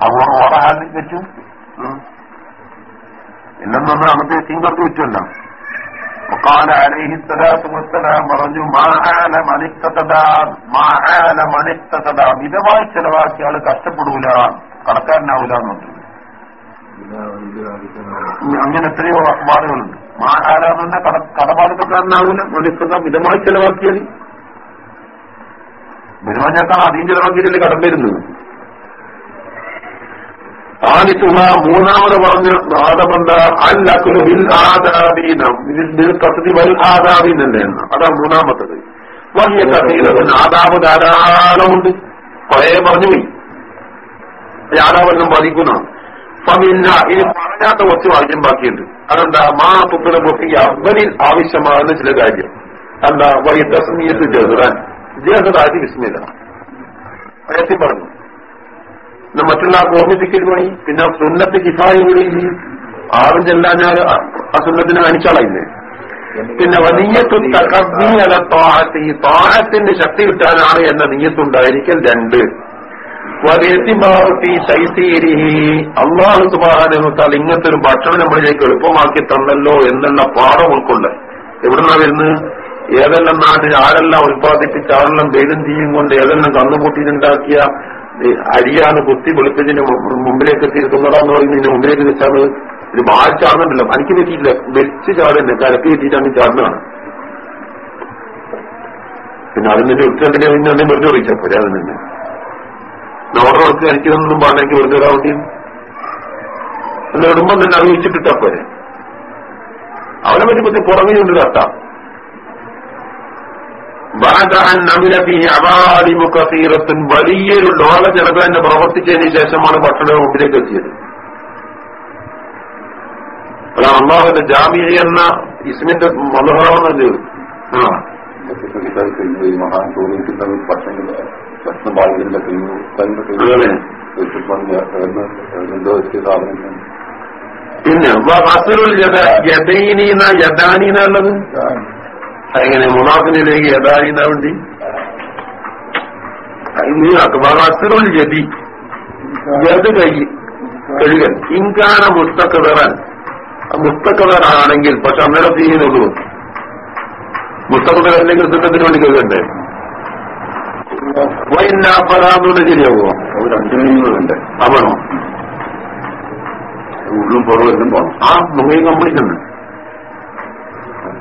[SPEAKER 1] അവർ ഓറ ഹാലിൽ വെച്ചു ഇല്ലെന്നൊന്ന് അന്നത്തെ സീങ്കർക്ക് വെച്ചല്ല وقال عليه الصلاة والسلام പറഞ്ഞു മാഹാല മണിത്തതാ മാഹാല മണിത്തതാ മിതമായി ചെലവാക്കിയ ആള് കഷ്ടപ്പെടൂല കടക്കാരനാവൂല എന്ന് പറഞ്ഞു അങ്ങനെ എത്രയോ മാറുകളുണ്ട് മാഹാല എന്ന് മനുഷ്യത മിതമായി ചെലവാക്കിയാൽ. മിതമാഞ്ഞാക്കാൻ അധികം ചെലവാക്കിയിട്ടല്ലേ കടം വരുന്നത്? ആദിത്തുക മൂന്നാമത് പറഞ്ഞ ആദമന്ത അല്ലക്കുലു ബിൽ ആദാബീനം. ഇതിൽ കസതി വൽ ആദാബീനല്ലേ എന്ന് അതാണ് മൂന്നാമത്തത്. വലിയ കഥീലത്തിന് ആദാബ് ധാരാളമുണ്ട്. കുറേ പറഞ്ഞു പോയി ആദാബെല്ലാം ബാധിക്കുന്ന ഫമില്ല ഇനി പറയാത്ത കുറച്ച് വാക്യം ബാക്കിയുണ്ട്. അതെന്താ? മാ തുപ്പിലെ പൊക്കി അവരിൽ ആവശ്യമാകുന്ന ചില കാര്യം. എന്താ വൈ തസ്മീയത്ത് ജഹ്റാൻ. ജഹ്റാജി വിസ്മില്ല അയത്തി പറഞ്ഞു. പിന്നെ മറ്റുള്ള ഓർമ്മിപ്പിക്കൽ പണി. പിന്നെ സുന്നത്ത് കിഫായ കൂടി ആറും ചെല്ലാൻ ഞാൻ ആ സുന്നത്തിനെ കാണിച്ചാളായില്ലേ പിന്നെ നീയത്തു തകർന്നീയല താഴത്ത് ഈ താഴത്തിന്റെ ശക്തി കിട്ടാനാണ് എന്ന നീയത്തുണ്ടായിരിക്കൽ രണ്ട്. അള്ളാഹു സുബാനുത്താൽ ഇങ്ങനത്തെ ഒരു ഭക്ഷണം നമ്മളിലേക്ക് എളുപ്പമാക്കി തന്നല്ലോ എന്നുള്ള പാഠം ഉൾക്കൊണ്ട്. എവിടുന്നാ വരുന്നത്? ഏതെല്ലാം നാട്ടിൽ ആരെല്ലാം ഉൽപ്പാദിപ്പിച്ച ആരെല്ലാം ദൈവം തീയും കൊണ്ട് ഏതെല്ലാം കന്നുകൂട്ടിയിട്ടുണ്ടാക്കിയ അരിയാണ് കുത്തി വെളുപ്പിച്ചതിന് മുമ്പിലേക്ക് എത്തിയിരിക്കുന്നതാന്ന് പറയുന്നതിന് മുമ്പിലേക്ക് വെച്ചാണ്. ഒരു മാൽ ചാടുന്നുണ്ടല്ലോ എനിക്ക് പറ്റിയില്ല വെച്ച് ചാടുന്നു. കരക്ക് കിട്ടിയിട്ടാണ് ചാടുന്നതാണ്. പിന്നെ അതിന് നിന്റെ ഉത്തരത്തിനെ പിന്നെ എന്നെ വെറുതെ വിളിച്ചപ്പോലെ അതിൽ നിന്ന് ഓർഡർ കഴിക്കുന്നൊന്നും എനിക്ക് വെറുതെ വേണ്ടി എന്നെ ഇടുമ്പം തന്നെ അറിയിച്ചിട്ടിട്ടാ പോരെ അവനെ പറ്റി പറ്റി പുറമേയുണ്ട് കത്ത അവാലിമുഖീറത്തും വലിയൊരു ലോക ജനത പ്രവർത്തിച്ചതിന് ശേഷമാണ് ഭക്ഷണം മുമ്പിലേക്ക് എത്തിയത്. അള്ളാഹുന്റെ ജാമ്യ എന്ന ഇസ്മിന്റെ മനോഹരമെന്നത് ആ.
[SPEAKER 2] മഹാൻ ചോദിക്കുന്നത് ഭക്ഷണം ഭക്ഷണം ബാധിക്കുന്ന കഴിഞ്ഞു
[SPEAKER 1] അങ്ങനെ.
[SPEAKER 2] എന്തോ സാധനങ്ങൾ
[SPEAKER 1] പിന്നെ യദൈനീന യദാനീന ഉള്ളത്? എങ്ങനെ മുനാഫിനിലേക്ക് യദാനീന വേണ്ടി? അസുരുൾ ജതി ജത് കൈ കഴുകൻ ഇൻകാന മുസ്തക്കതറൻ മുസ്തക്കതറാണെങ്കിൽ പക്ഷെ അന്നേരം തീരുന്നുള്ളൂ മുസ്തക്കതർ അല്ലെങ്കിൽ സുഖത്തിന് വേണ്ടി കഴുകണ്ടേ? വൈന്നാപ്പരാന്നുകൊണ്ട് ശരിയാവോ
[SPEAKER 2] അത് രണ്ടു മീനുകളുണ്ട്
[SPEAKER 1] അവണോ
[SPEAKER 2] ഉള്ളും പുറവും പോകണം
[SPEAKER 1] ആ മുഖയും കംപ്ലീറ്റ്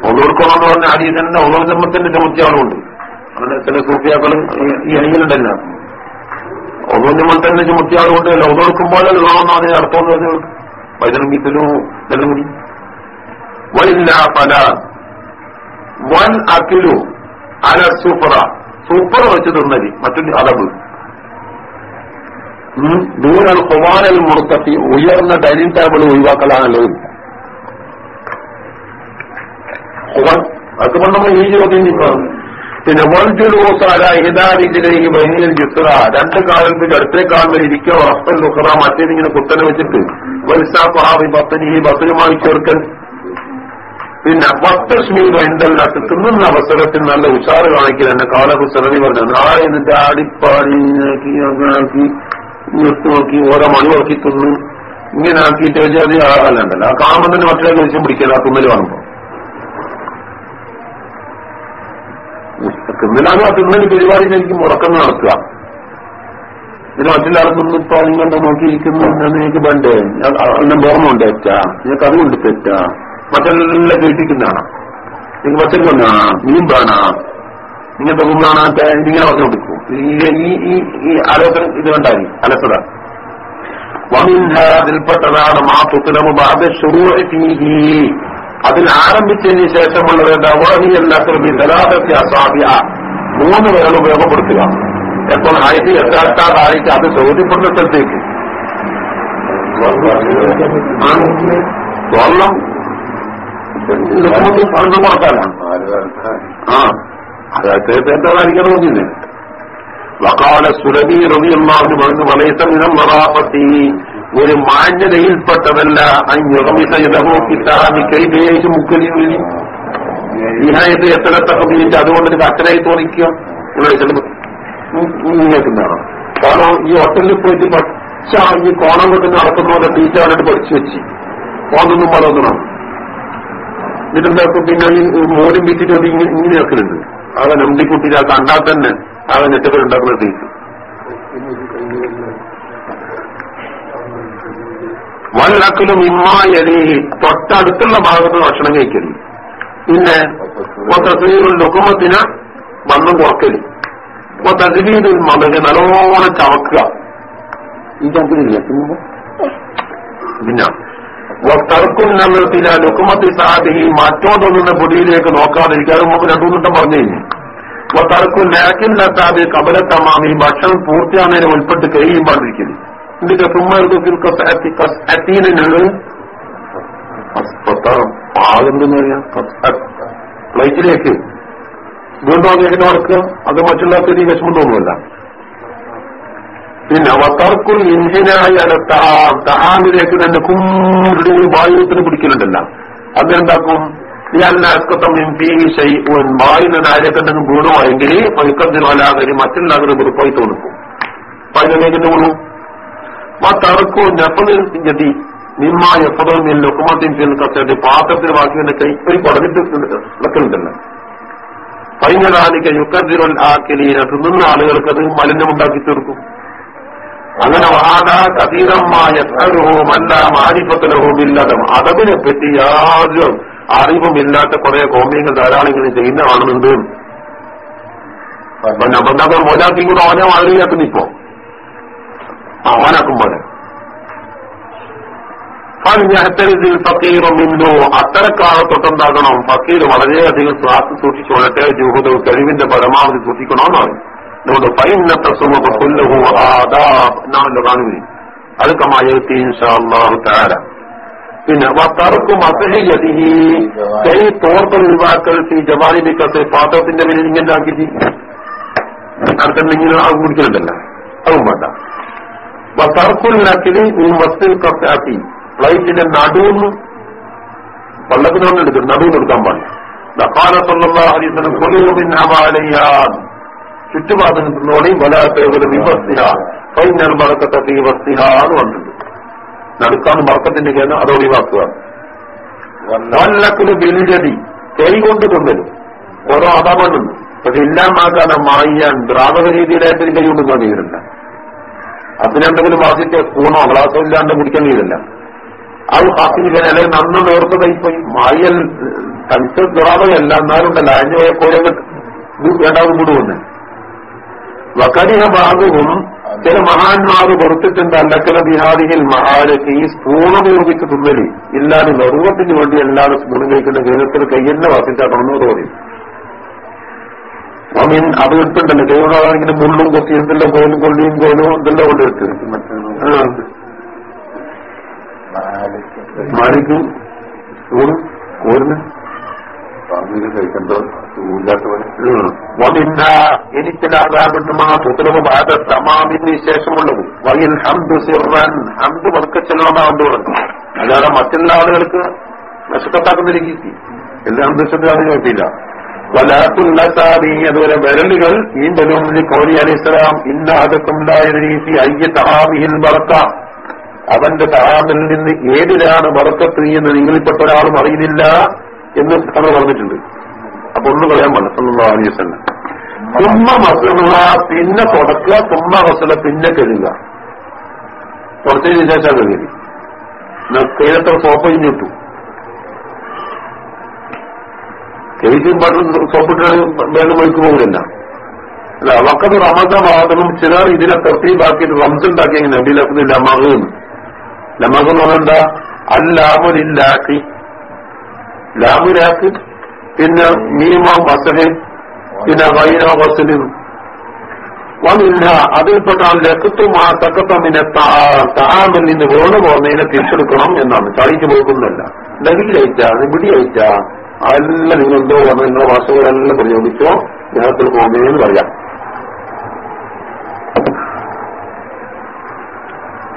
[SPEAKER 1] ഒന്നൂർക്കോണെന്ന് പറഞ്ഞ ആദ്യം തന്നെ ഒന്നൂർ ജന്മത്തിന്റെ ചുമത്തിയാളുണ്ട് അങ്ങനെ ചില സൂഫിയാക്കൾ ഈ അണികളുണ്ടല്ലോ ഒന്നൂർ ജന്മത്തിന്റെ ചുമത്തിയാളുകൊണ്ട് ഒന്നോർക്കുമ്പോൾ കാണുന്ന അതിന് അർത്ഥം എന്ന് പറഞ്ഞു വൈദ്യുതിലും എല്ലാം കൂടി. വൈല്ല പല വൻ അക്കിലു അല സൂപ്പറ സൂപ്പർ വെച്ച് തിന്നതി മറ്റൊരു അളവ് ദൂരൽ കുമാരൽ മുറുക്കത്തി ഉയർന്ന ഡൈനിങ് ടേബിൾ ഒഴിവാക്കലാണല്ലോ. അത് കൊണ്ട് നമ്മൾ ഈ ചോദ്യം പിന്നെ വൽജുലൂസാല ഹിദാരിജിലേക്ക് ബഹിനിൽ ജുസ്ര രണ്ട് കാലത്തിൽ അടുത്തേ കാലിൽ ഇരിക്കുക വസ്തൽ ലുഹറ മറ്റേതിങ്ങനെ കുത്തനെ വെച്ചിട്ട്. വത്സാഫാവി ബത്തനി ഈ ബത്തനുമായി ചേർക്കൽ പിന്നെ വത്തശ്മീൽ എന്തെല്ലാം തിന്നുന്ന അവസരത്തിൽ നല്ല ഉഷാറ് കാണിക്കൽ എന്നെ കാലകുസരണി പറഞ്ഞു. നാളെ എന്നിട്ട് ആടിപ്പാടി ആക്കി ആക്കി നിർത്തി നോക്കി ഓരോ നോക്കി തിന്നു. ഇങ്ങനെ ആക്കിയിട്ട് വെച്ചാൽ അത് ആകാലുണ്ടല്ലോ ആ കാണുമ്പോൾ തന്നെ മറ്റേ ദിവസം പിടിക്കല ആ തിന്നൽ കാണുമ്പോ. തിന്നലാണ് ആ തിന്നൽ പരിപാടി എനിക്ക് മുടക്കം നടക്കുക ഇതിന് മറ്റുള്ള തിന്നിപ്പോ നിങ്ങളുടെ നോക്കിയിരിക്കുന്നു നിങ്ങൾക്ക് വേണ്ടേ? എല്ലാം ബോർമുണ്ട് തെറ്റാ? നിങ്ങൾക്ക് അതുകൊണ്ട് തെറ്റാ? മറ്റെല്ലാം കേൾപ്പിക്കുന്നതാണ് നിങ്ങൾക്ക് മറ്റൊരു മീൻ നിങ്ങൾ ഇങ്ങനത്തെ കാണാത്ത ഇതിങ്ങനെ പറഞ്ഞു കൊടുക്കും. ഈ ഈ ഈ ആലോചന ഇത് വേണ്ടായി അലസത. അതിൽപ്പെട്ടതാണ് മാ തുത്തലമു ഷുറൂഹി അതിൽ ആരംഭിച്ചതിന് ശേഷമുള്ളത് മൂന്ന് പേരെ ഉപയോഗപ്പെടുത്തുക. എപ്പോൾ ആയിട്ട് എത്താത്താതായിട്ട് അത് ചോദ്യപ്പെടുന്ന സ്ഥലത്തേക്ക്. ആ, പറഞ്ഞു കൊടുക്കാനാണ് ആ. എന്തായിരിക്കണമെന്നില്ല വക്കാല സുരഭി റബിയല്ലാഹു പറഞ്ഞു വളയത്ത മിനം മറാപ്പത്തി ഒരു മാന്യതയിൽപ്പെട്ടതല്ല അഞ്ഞുറമിസോ കിട്ടാമി കൈദേശ് മുക്കലിൽ ഇഹായത് എത്ര വീട്ട് അതുകൊണ്ട് ഒരു കച്ചരായി തോന്നിക്കുക? നിൽക്കുന്നതാണ് കാരണം ഈ ഹോട്ടലിൽ പോയിട്ട് പച്ച ഈ കോണം കൊണ്ട് നടക്കുന്നവരെ ടീച്ചർ പഠിച്ചു വെച്ച്. കോന്നൊന്നും വളർന്നണം എന്നിട്ടുണ്ടാക്കും പിന്നെ ഈ മോരും വിറ്റിട്ട് അത് ഇങ്ങനെ ഇങ്ങനെ വെക്കുന്നുണ്ട് അവൻ നമ്പിക്കുട്ടി ആ കണ്ടാൽ തന്നെ അവൻ നെറ്റപ്പരുണ്ടാക്കുന്ന ടീച്ചർ വല്ലക്കലും ഇമ്മായലി തൊട്ടടുത്തുള്ള ഭാഗത്ത് ഭക്ഷണം കഴിക്കരുത്. പിന്നെ ലുക്കുമത്തിന് വന്നും കുറക്കൽ തകരീത് മതക നല്ലോണം ചവക്കുക. ഈ ചവക്കിലില്ല പിന്നെ തർക്കും നമ്മൾക്കില്ല ലുക്കുമത്തി സാധിഹി മറ്റോണ്ടൊന്നും പൊടിയിലേക്ക് നോക്കാതിരിക്കാതെ മുമ്പ് രണ്ടുമൂന്നിട്ടം പറഞ്ഞു കഴിഞ്ഞു തർക്കും ലാക്കില്ല സാധി കബലത്തമാമി ഭക്ഷണം പൂർത്തിയാകുന്നതിന് ഉൾപ്പെട്ട് കഴിയും പാടിരിക്കുന്നു ഇതിന്റെ ഫ്ലൈറ്റിലേക്ക് വീണ്ടും അങ്ങനെ നടക്കുക? അത് മറ്റുള്ള സ്ഥിതി വിഷമത്തൊന്നുമല്ല പിന്നെ വത്തർക്കുൽ ഇഞ്ചിനായി അല്ല തഹാമിലേക്ക് തന്നെ കുമ്പിടി വായുത്തിന് പിടിക്കലുണ്ടല്ല. അതെന്താക്കും? ഇയാളിനക്കത്തം വായുവിന് വീണുമായെങ്കിൽ പൈക്കത്തിനല്ലാതെ മറ്റുള്ളവരെ വെറുപ്പായി തോന്നിക്കും പതിനേക്കിന്റെ വീണു വത്തറക്കോ നെപ്പതിൽ ഗതി നിമ്മ എപ്പതും ലൊക്കുമത്തിൻ ചെന്ന് പാത്രത്തിൽ ബാക്കി കൈ ഒരു പറഞ്ഞിട്ട് വെക്കലുണ്ടല്ലോ. പൈഞ്ഞതാനിക്ക യുക്കത്തിരുൾ ആക്കലീന തിന്നുന്ന ആളുകൾക്ക് അത് മലിനമുണ്ടാക്കി തീർക്കും. അങ്ങനെ കതീരമായ മല്ല മാരിപ്പത്തിലഹോമില്ലാതും അതവിനെ പറ്റി യാതൊരു അറിവുമില്ലാത്ത കുറെ കോമ്യങ്ങൾ ധാരാളം ഇങ്ങനെ ചെയ്യുന്ന കാണുന്നുണ്ട് ഒരാൾക്കും കൂടെ അവനെ മാതൃകയാക്കുന്നു ഇപ്പോ. അവനാക്കും പോലെ. ഫക്കീറും ഫക്കീറുമിന്നു അത്തരക്കാളെ തൊട്ടുണ്ടാകണം. ഫക്കീർ വളരെയധികം സ്വാസ്ഥ്യം സൂക്ഷിച്ചു കൊള്ളട്ടെ. ജൂഹുദ് കഴിവിന്റെ പരമാവധി സൂക്ഷിക്കണമെന്നാണ്. അതുകൊണ്ട് ഫൈനത്തെ സുമുഖ കൊല്ലഹു ആദാബ് കാണുകയും അത് കമായെത്തി ഇൻഷാല്ലാഹു താര പിന്നെ വത്തറക്കും അസഹയതിഹി കൈ തോർത്തൽ ഒഴിവാക്കൽ ഈ ജവാനിബിക്കത്തെ പാത്രത്തിന്റെ മേലിൽ ഇങ്ങനെ ആക്കി അടുത്തുണ്ടെങ്കിൽ അത് കുടിക്കുന്നുണ്ടല്ലോ അതും വേണ്ട. വത്തറക്കുൽ നക്കിലി ഈ വസ്തു കത്താക്കി ഫ്ലൈറ്റിന്റെ നടുവെന്ന് വള്ളത്തിനൊന്നും എടുക്കും നടുവിന് എടുക്കാൻ പാടില്ല. ഹവാലയ്യാൻ ചുറ്റുപാടുന്നോടെയും വലാത്തേവര് വിവസ്തിഹ ഫൈനൽ മറക്കത്തെ വിവസ്തിഹ എന്ന് പറഞ്ഞിട്ടുണ്ട്. നടുക്കാണ് മറക്കത്തിന്റെ കേന്ദ്രം അത് ഒഴിവാക്കുക. വല്ലക്കിന് ബിലിജതി കൈ കൊണ്ട് തിന്നലും ഓരോ അതാപണ്ണുന്നു പക്ഷെ ഇല്ലാമാക്കാതെ മായ്യാൻ ദ്രാവക രീതിയിലായിട്ട് കൈ കൊണ്ട് തോന്നിയില്ല അതിനെന്തെങ്കിലും വാസിച്ച സ്പൂണോ ഗ്ലാസോ ഇല്ലാണ്ട് കുടിക്കാൻ കഴിയില്ല അത് ഹാസിനിക്കൻ അല്ലെങ്കിൽ നന്ന് നേർത്തതായിപ്പോയി മായൽ തനിച്ച ദ്രാവകമല്ല എന്നാലുണ്ടല്ല അഞ്ഞു കോലങ്ങൾ വേണ്ടാവും കൂടുവന്ന് വക്കരിഹ ഭാഗവും ചില മഹാന്മാർ വെറുത്തിട്ടുണ്ട് അല്ലക്കല ബിഹാദിഹിൽ മഹാരക്ക് ഈ സ്പൂൺ ഉപയോഗിച്ച് തുന്നലി. ഇല്ലാതെ നെറുവത്തിന് വേണ്ടി എല്ലാവരും സ്പൂൺ കഴിക്കുന്ന കേരളത്തിൽ കയ്യെന്നെ വാസിച്ചാക്കണമെന്ന് തോന്നി അമീൻ അത് എടുത്തിട്ടല്ലേ കേരളമാണെങ്കിൽ മുള്ളും കൊത്തി എന്തെല്ലാം കോലും കൊള്ളിയും കോലും എന്തെല്ലാം കൊണ്ടെടുത്ത് മാലിക്ക് തമാമിന് ശേഷമുള്ളത്. വയിൽ ഹംദ് സിറാൻ ഹംദ് പതുക്കെ ചെല്ലണമെന്നാണ് കണ്ടു പറഞ്ഞു. അല്ലാതെ മറ്റുള്ള ആളുകൾക്ക് നഷ്ടത്താക്കുന്ന രീതി എല്ലാ ഹംദുഷത്തിലാണ് കേട്ടില്ല. വലാത്തുള്ള സാരി അതുപോലെ വിരലുകൾ ഈ ബലൂമിന് അലി അലിസ്ലാം ഇന്ന അതൊക്കെ രീതി അയ്യ തഹാമിഹിൻ ബറക്ക അവന്റെ തഹാമിൽ നിന്ന് ഏതിലാണ് ബർക്കത്ത് എന്ന് നിങ്ങളിൽപ്പെട്ട ഒരാളും അറിയുന്നില്ല. എന്ന് നമ്മൾ പറഞ്ഞിട്ടുണ്ട്. അപ്പൊ ഒന്ന് പറയാൻ മനസ്സെന്നുള്ള തന്നെ തുമ്മ മസുക പിന്നെ തുടക്കുക തുമ്മ മസല പിന്നെ കഴുകുക. കുറച്ചതിന് ശേഷം കഴുകി കഴിഞ്ഞത്ര സോപ്പ് കഴിഞ്ഞിട്ടു കഴിക്കും പട്ടും സോപ്പിട്ട് വേഗം ഒഴുക്ക് പോകില്ല അല്ല അവക്കത് മാത്രം ചിലർ ഇതിനെ തർത്തീബാക്കിയിട്ട് റംസ് ഉണ്ടാക്കിയെങ്കിൽ ലമക് ലമക് എന്ന്. പറഞ്ഞാൽ അല്ലാമുലില്ലാക്കി ലാമുരാക്ക് പിന്നെ മീമോ വസലിൻ പിന്നെ വൈനോ വസലിൻ വന്നില്ല അതിൽപ്പെട്ടാൽ ലക്കത്തും ആ തക്കത്തമ്മിനെ താമൽ നിന്ന് വീണ് പോകുന്നതിനെ തിരിച്ചെടുക്കണം എന്നാണ്. ചളിക്ക് പോകുന്നല്ല ഡഗിൽ അയച്ചാ പിടി അയച്ചാ അതെല്ലാം നിങ്ങൾ എന്തോ പറഞ്ഞു നിങ്ങളെ ഭാഷകളെല്ലാം പ്രയോഗിച്ചോ ഗ്രഹത്തിൽ പോകുന്നതെന്ന് പറയാം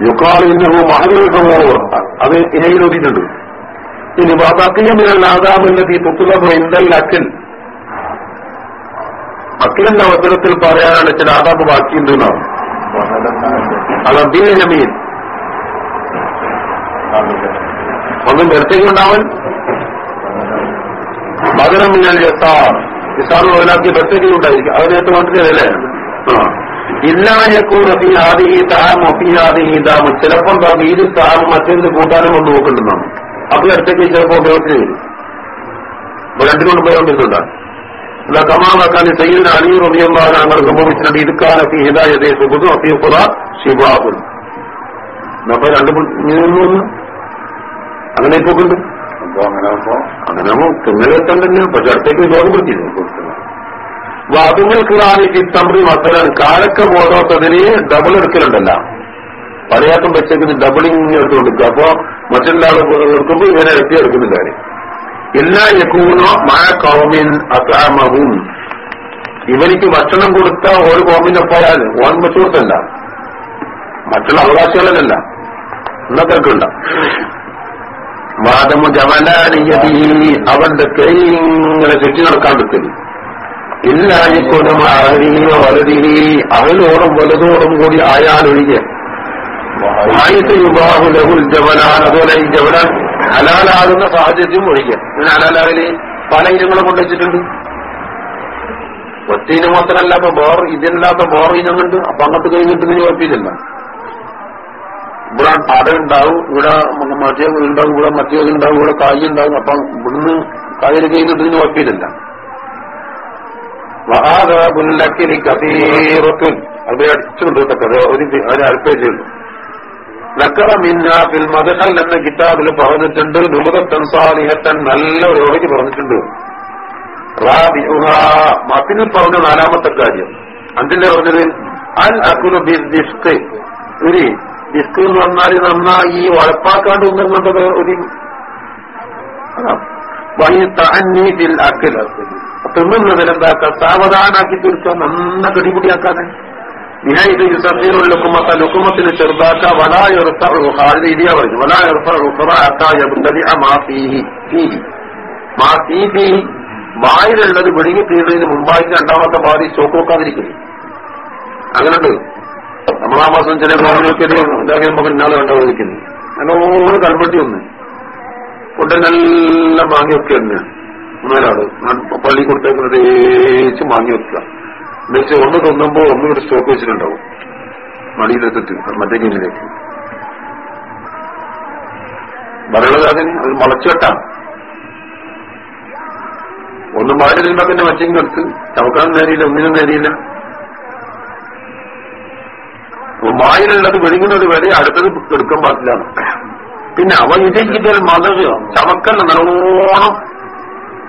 [SPEAKER 1] യുക്കാളിന്റെ മഹദീകമോ അത് ഇനയിലൊതിയിട്ടുണ്ട് ഇനി വാതാക്കിയമിനൽ ആദാമില്ലതി തുത്തുലഭ ഇന്ദൽ അക്കിൽ അക്കിലിന്റെ അവസരത്തിൽ പറയാനുള്ള ചില ആദാബ് ബാക്കിയുണ്ടെന്നാണ് അത് അബ്ദീൻ ഒന്നും വെറുത്തേക്കുണ്ടാവൻ പകരം മിന്നൽ യസാർ. ഇസാർ മുതലാക്കി വെറുത്തേക്കുണ്ടായിരിക്കും അതിനകത്ത് മാത്രമല്ലേ ആ. ഇല്ലായക്കൂടെ ആദി താമ ഫി ആദി താമ ചിലപ്പം ഈ താമ മറ്റേത് കൂട്ടാനും കൊണ്ട് നോക്കുന്നുണ്ടാണ് അപ്പൊ അടുത്തേക്ക് ചിലപ്പോ ഉപയോഗിച്ച് വരും. അപ്പൊ രണ്ടിനും ഉപയോഗിക്കുന്നുണ്ട് അല്ല കമാകാൻ സയ്യിദിന് അലി റബിയുള്ള അങ്ങനെ സംഭവിച്ചിട്ടുണ്ട്. ഇടുക്കാനൊക്കെ ഹിതായതേ സുബുദും അഫീഖുറ ഷിബാബുൻ എന്നപ്പോ രണ്ട് ഇങ്ങനെ അങ്ങനെ ഇപ്പൊ ഉണ്ട്.
[SPEAKER 2] അപ്പൊ അങ്ങനെ
[SPEAKER 1] അങ്ങനെ തിന്നലെത്താൻ തന്നെ. പക്ഷെ അടുത്തേക്ക് രോഗം പിടിച്ചിരുന്നു വാദങ്ങൾക്കുള്ളാണ് തമ്മിൽ മസലൻ കാലക്ക പോകാത്തതിന് ഡബിൾ എടുക്കലുണ്ടല്ല. പലയാക്കം വെച്ചേക്കുന്ന ഡബിളിങ് എടുത്തു കൊടുക്കുക അപ്പോ മറ്റൊരാൾ എടുക്കുമ്പോൾ ഇങ്ങനെ ഇരട്ടി എടുക്കുന്നില്ല. എല്ലാ യക്കൂനോ മഴ കൗമിൻ അസാമവും ഇവനിക്ക് ഭക്ഷണം കൊടുത്ത ഒരു കോമിന്റെ പോയാൽ ഓൻ കൊടുത്തല്ല മറ്റുള്ള അവകാശികളല്ല എന്നൊക്കെയുണ്ട് വാദമു ജമലാനിയതി അവന്റെ കൈ ഇങ്ങനെ ചുറ്റി നടക്കാൻ പറ്റും. ഇല്ലായിക്കൊന്നും അറിയോ വലതിരി അവനോടും വലുതോടും കൂടി ആയാലൊഴികെ അതുപോലെ ഈ ജബലാൻ ഹലാലാകുന്ന സാഹചര്യം ഒഴിക്കുക ഇങ്ങനെ ഹലാലാകൽ പല ഇനങ്ങളും കൊണ്ടുവച്ചിട്ടുണ്ട് മാത്രമല്ല അപ്പൊ ബോർ ഇതില്ലാത്ത ബോർ ഇനമുണ്ട് അപ്പൊ അങ്ങോട്ട് കഴിഞ്ഞിട്ട് ഇതിന് കുഴപ്പമില്ല ഇവിടെ അട ഉണ്ടാവും ഇവിടെ മറ്റേ ഉണ്ടാവും ഇവിടെ മറ്റേ ഉണ്ടാവും ഇവിടെ കായ് ഉണ്ടാവും. അപ്പൊ ഇവിടുന്ന് കായൽ കഴിഞ്ഞിട്ട് ഇതിന് കുഴപ്പമില്ല മഹാദാബുല്ലക്കിനി കസീറത്തുൻ. അത് അടിച്ചുകൊണ്ട് കഥ. ഒരു മിന്ന ഫിൽ മദഹൽ എന്ന കിതാബിൽ പറഞ്ഞിട്ടുണ്ട്. നുമുദത്തൻ സാലിഹത്തൻ നല്ല ഒരു ഒഴുകി പറഞ്ഞിട്ടുണ്ട്. മത്തിനിൽ പറഞ്ഞ നാലാമത്തെ കാര്യം. അതിന്റെ പറഞ്ഞത് അൽ അക്കുലു ബിസ്ക് ഒരു ഡിസ്ക് എന്ന് പറഞ്ഞാൽ ഈ ഉഴപ്പാക്കാണ്ട് ഒന്നും കൊണ്ടത് ഒരു അക്കൽ തിന്നുന്നതിൽ എന്താക്കുക സാവധാനാക്കി തീർക്കുക നന്ന കടിപിടിയാക്കാതെ വിനായത് യുസീറുള്ളുക്കുമത്ത ലുക്കുമത്തിന് ചെറുതാക്ക വലായെറുത്ത ഹാദിന് ഇരിയ പറഞ്ഞു. മാഫീഹി വായിലുള്ളത് വെളിങ്ങി തീരുന്നതിന് മുമ്പായി രണ്ടാമത്തെ പാതി സ്റ്റോക്ക് വെക്കാതിരിക്കുന്നു. അങ്ങനെയുണ്ട്. നമ്മളാ മാസം ചില ഗവൺമെന്റ് ഇതാകുമ്പോ പിന്നാലെ കണ്ടുപോയിരിക്കുന്നു നല്ലോണം കൺപെട്ടി ഒന്ന് ഫുഡിനെല്ലാം വാങ്ങി വെക്കുക തന്നെയാണ് മൂന്നാലാൾ പള്ളി കൊടുത്തേക്കുന്നത് തേച്ച് വാങ്ങി വെക്കുക. എന്നുവെച്ചാൽ ഒന്ന് തൊന്നുമ്പോ ഒന്നും കൂടെ സ്റ്റോക്ക് വെച്ചിട്ടുണ്ടാവും. മടിയിലെത്തിട്ട് മറ്റേ കീഴിലേക്ക്. പറയുന്നത് അതിന് അത് മുളച്ചുവെട്ടാണ് ഒന്നും വരുമ്പോ തന്നെ മറ്റേ എടുത്ത്. ചവക്കാൻ നേരിയില്ല ഒന്നിനും നേരിയില്ല. മായിലുള്ളത് വെളിങ്ങുന്നത് വരെ അടുത്തത് എടുക്കാൻ പാടില്ല പിന്നെ അവ ഇതിൽ മതക് ചവക്കല്ല നല്ലോണം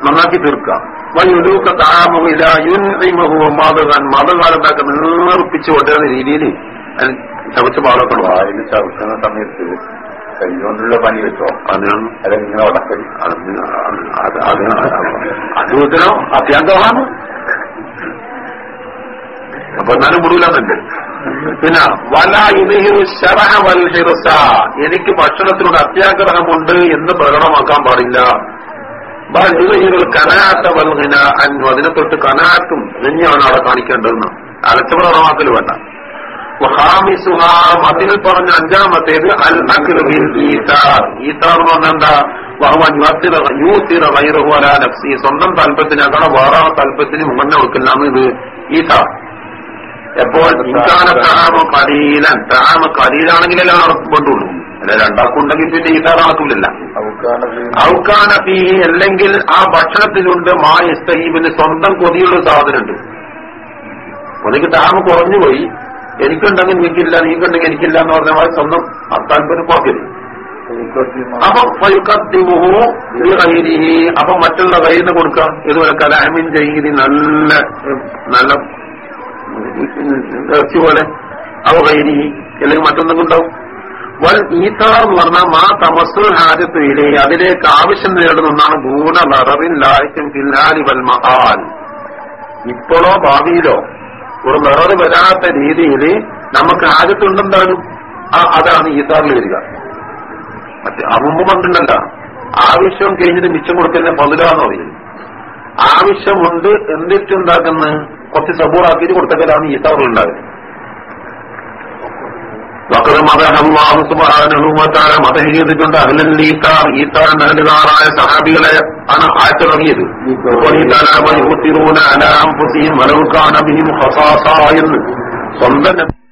[SPEAKER 1] നന്നാക്കി തീർക്കുക. വയുലൂക്ക താമമില്ല യുൻമഹുവ മാതകാൻ. മതകാലത്താക്ക നേർപ്പിച്ചു കൊണ്ടുവരുന്ന രീതിയിൽ ചവച്ച് പാടത്തുള്ളൂ
[SPEAKER 2] വായിൽ ചവിട്ടുന്ന സമയത്ത് കൈകൊണ്ടുള്ള പണി വെച്ചോ?
[SPEAKER 1] അതിനാണ്
[SPEAKER 2] അതെങ്ങനെ ഉടക്കടി
[SPEAKER 1] അത് ഉത്തരം അത്യാന്തമാണ്. അപ്പൊ എന്നാലും മുടിയില്ലാന്നുണ്ട് പിന്നെ വല എനിക്ക് ഭക്ഷണത്തിനോട് അത്യാഗ്രഹമുണ്ട് എന്ന് പ്രകടമാക്കാൻ പാടില്ല ബൽ ഇതുഹിറു കനാത്ത വൽഹിന അന്നു അതിനെ തൊട്ട് കനാത്തും നെഞ്ഞാണ് അവിടെ കാണിക്കേണ്ടതെന്ന്. അലച്ചപ്രമാക്കൽ വേണ്ട. അതിൽ പറഞ്ഞ അഞ്ചാമത്തേത് അൽ സ്വന്തം താല്പര്യത്തിനേക്കാൾ വേറെ താല്പര്യത്തിന് മുന്നേ കൊടുക്കലാണ് ഇത് ഈത എപ്പോൾ? താമ കലീലൻ താമ കലീലാണെങ്കിലല്ലേ നടക്കൊണ്ടുള്ളൂ അല്ല രണ്ടാക്കുണ്ടെങ്കിൽ പിന്നെ ഈസാർ നടക്കില്ല. ഔക്കാന അല്ലെങ്കിൽ ആ ഭക്ഷണത്തിലുണ്ട് മാ ഇസ്തഹീബിന് സ്വന്തം കൊതിയുള്ള സാധനമുണ്ട്. കൊതിക്ക് താമ കുറഞ്ഞുപോയി എനിക്കുണ്ടെങ്കിൽ നിനക്കില്ല നീക്കുണ്ടെങ്കിൽ എനിക്കില്ല എന്ന് പറഞ്ഞ മാതിരി സ്വന്തം അത്താൽപര്യം കുറയ്ക്കരുത് അപ്പൊ അപ്പൊ മറ്റുള്ള കയ്യിൽ കൊടുക്കാം. ഇതുപോലെ കലാമിൻ ചെയ്തി നല്ല നല്ല പോലെ. അവ കൈരി അല്ലെങ്കിൽ മറ്റൊന്നും ഉണ്ടാവും. വൽ പറഞ്ഞാൽ മാ തമസ്സുൽ ഇലേ അതിലേക്ക് ആവശ്യം നേടുന്ന ഒന്നാണ് ഗൂണ നിറവിൻ ലായ്ക്കും പിന്നാലി വൽ മഹാൽ. ഇപ്പോഴോ ഭാവിയിലോ ഒരു നിറവ് വരാത്ത രീതിയിൽ നമുക്ക് ആദ്യത്തുണ്ടെന്താണ് അതാണ് ഈത്താറിൽ വരിക. മറ്റേ ആ മുമ്പ് പണ്ടുണ്ടല്ല. ആവശ്യം കഴിഞ്ഞിട്ട് മിച്ചം കൊടുക്കുന്ന പതിലാന്ന് പറയുന്നത് ആവശ്യമുണ്ട് എന്തിട്ടുണ്ടാക്കുന്ന കുറച്ച് സബൂറാക്കിയിട്ട് കൊടുത്തക്കലാണ് ഈത്താറിൽ ഉണ്ടാകുന്നത് വതആല മതം ചെയ്തിട്ടുണ്ട് അഹ്ലൽ ഈത്താർ ഈത്താർ നഹലുകാരായ സഹാബികളെ ആണ് എന്ന് സ്വന്തം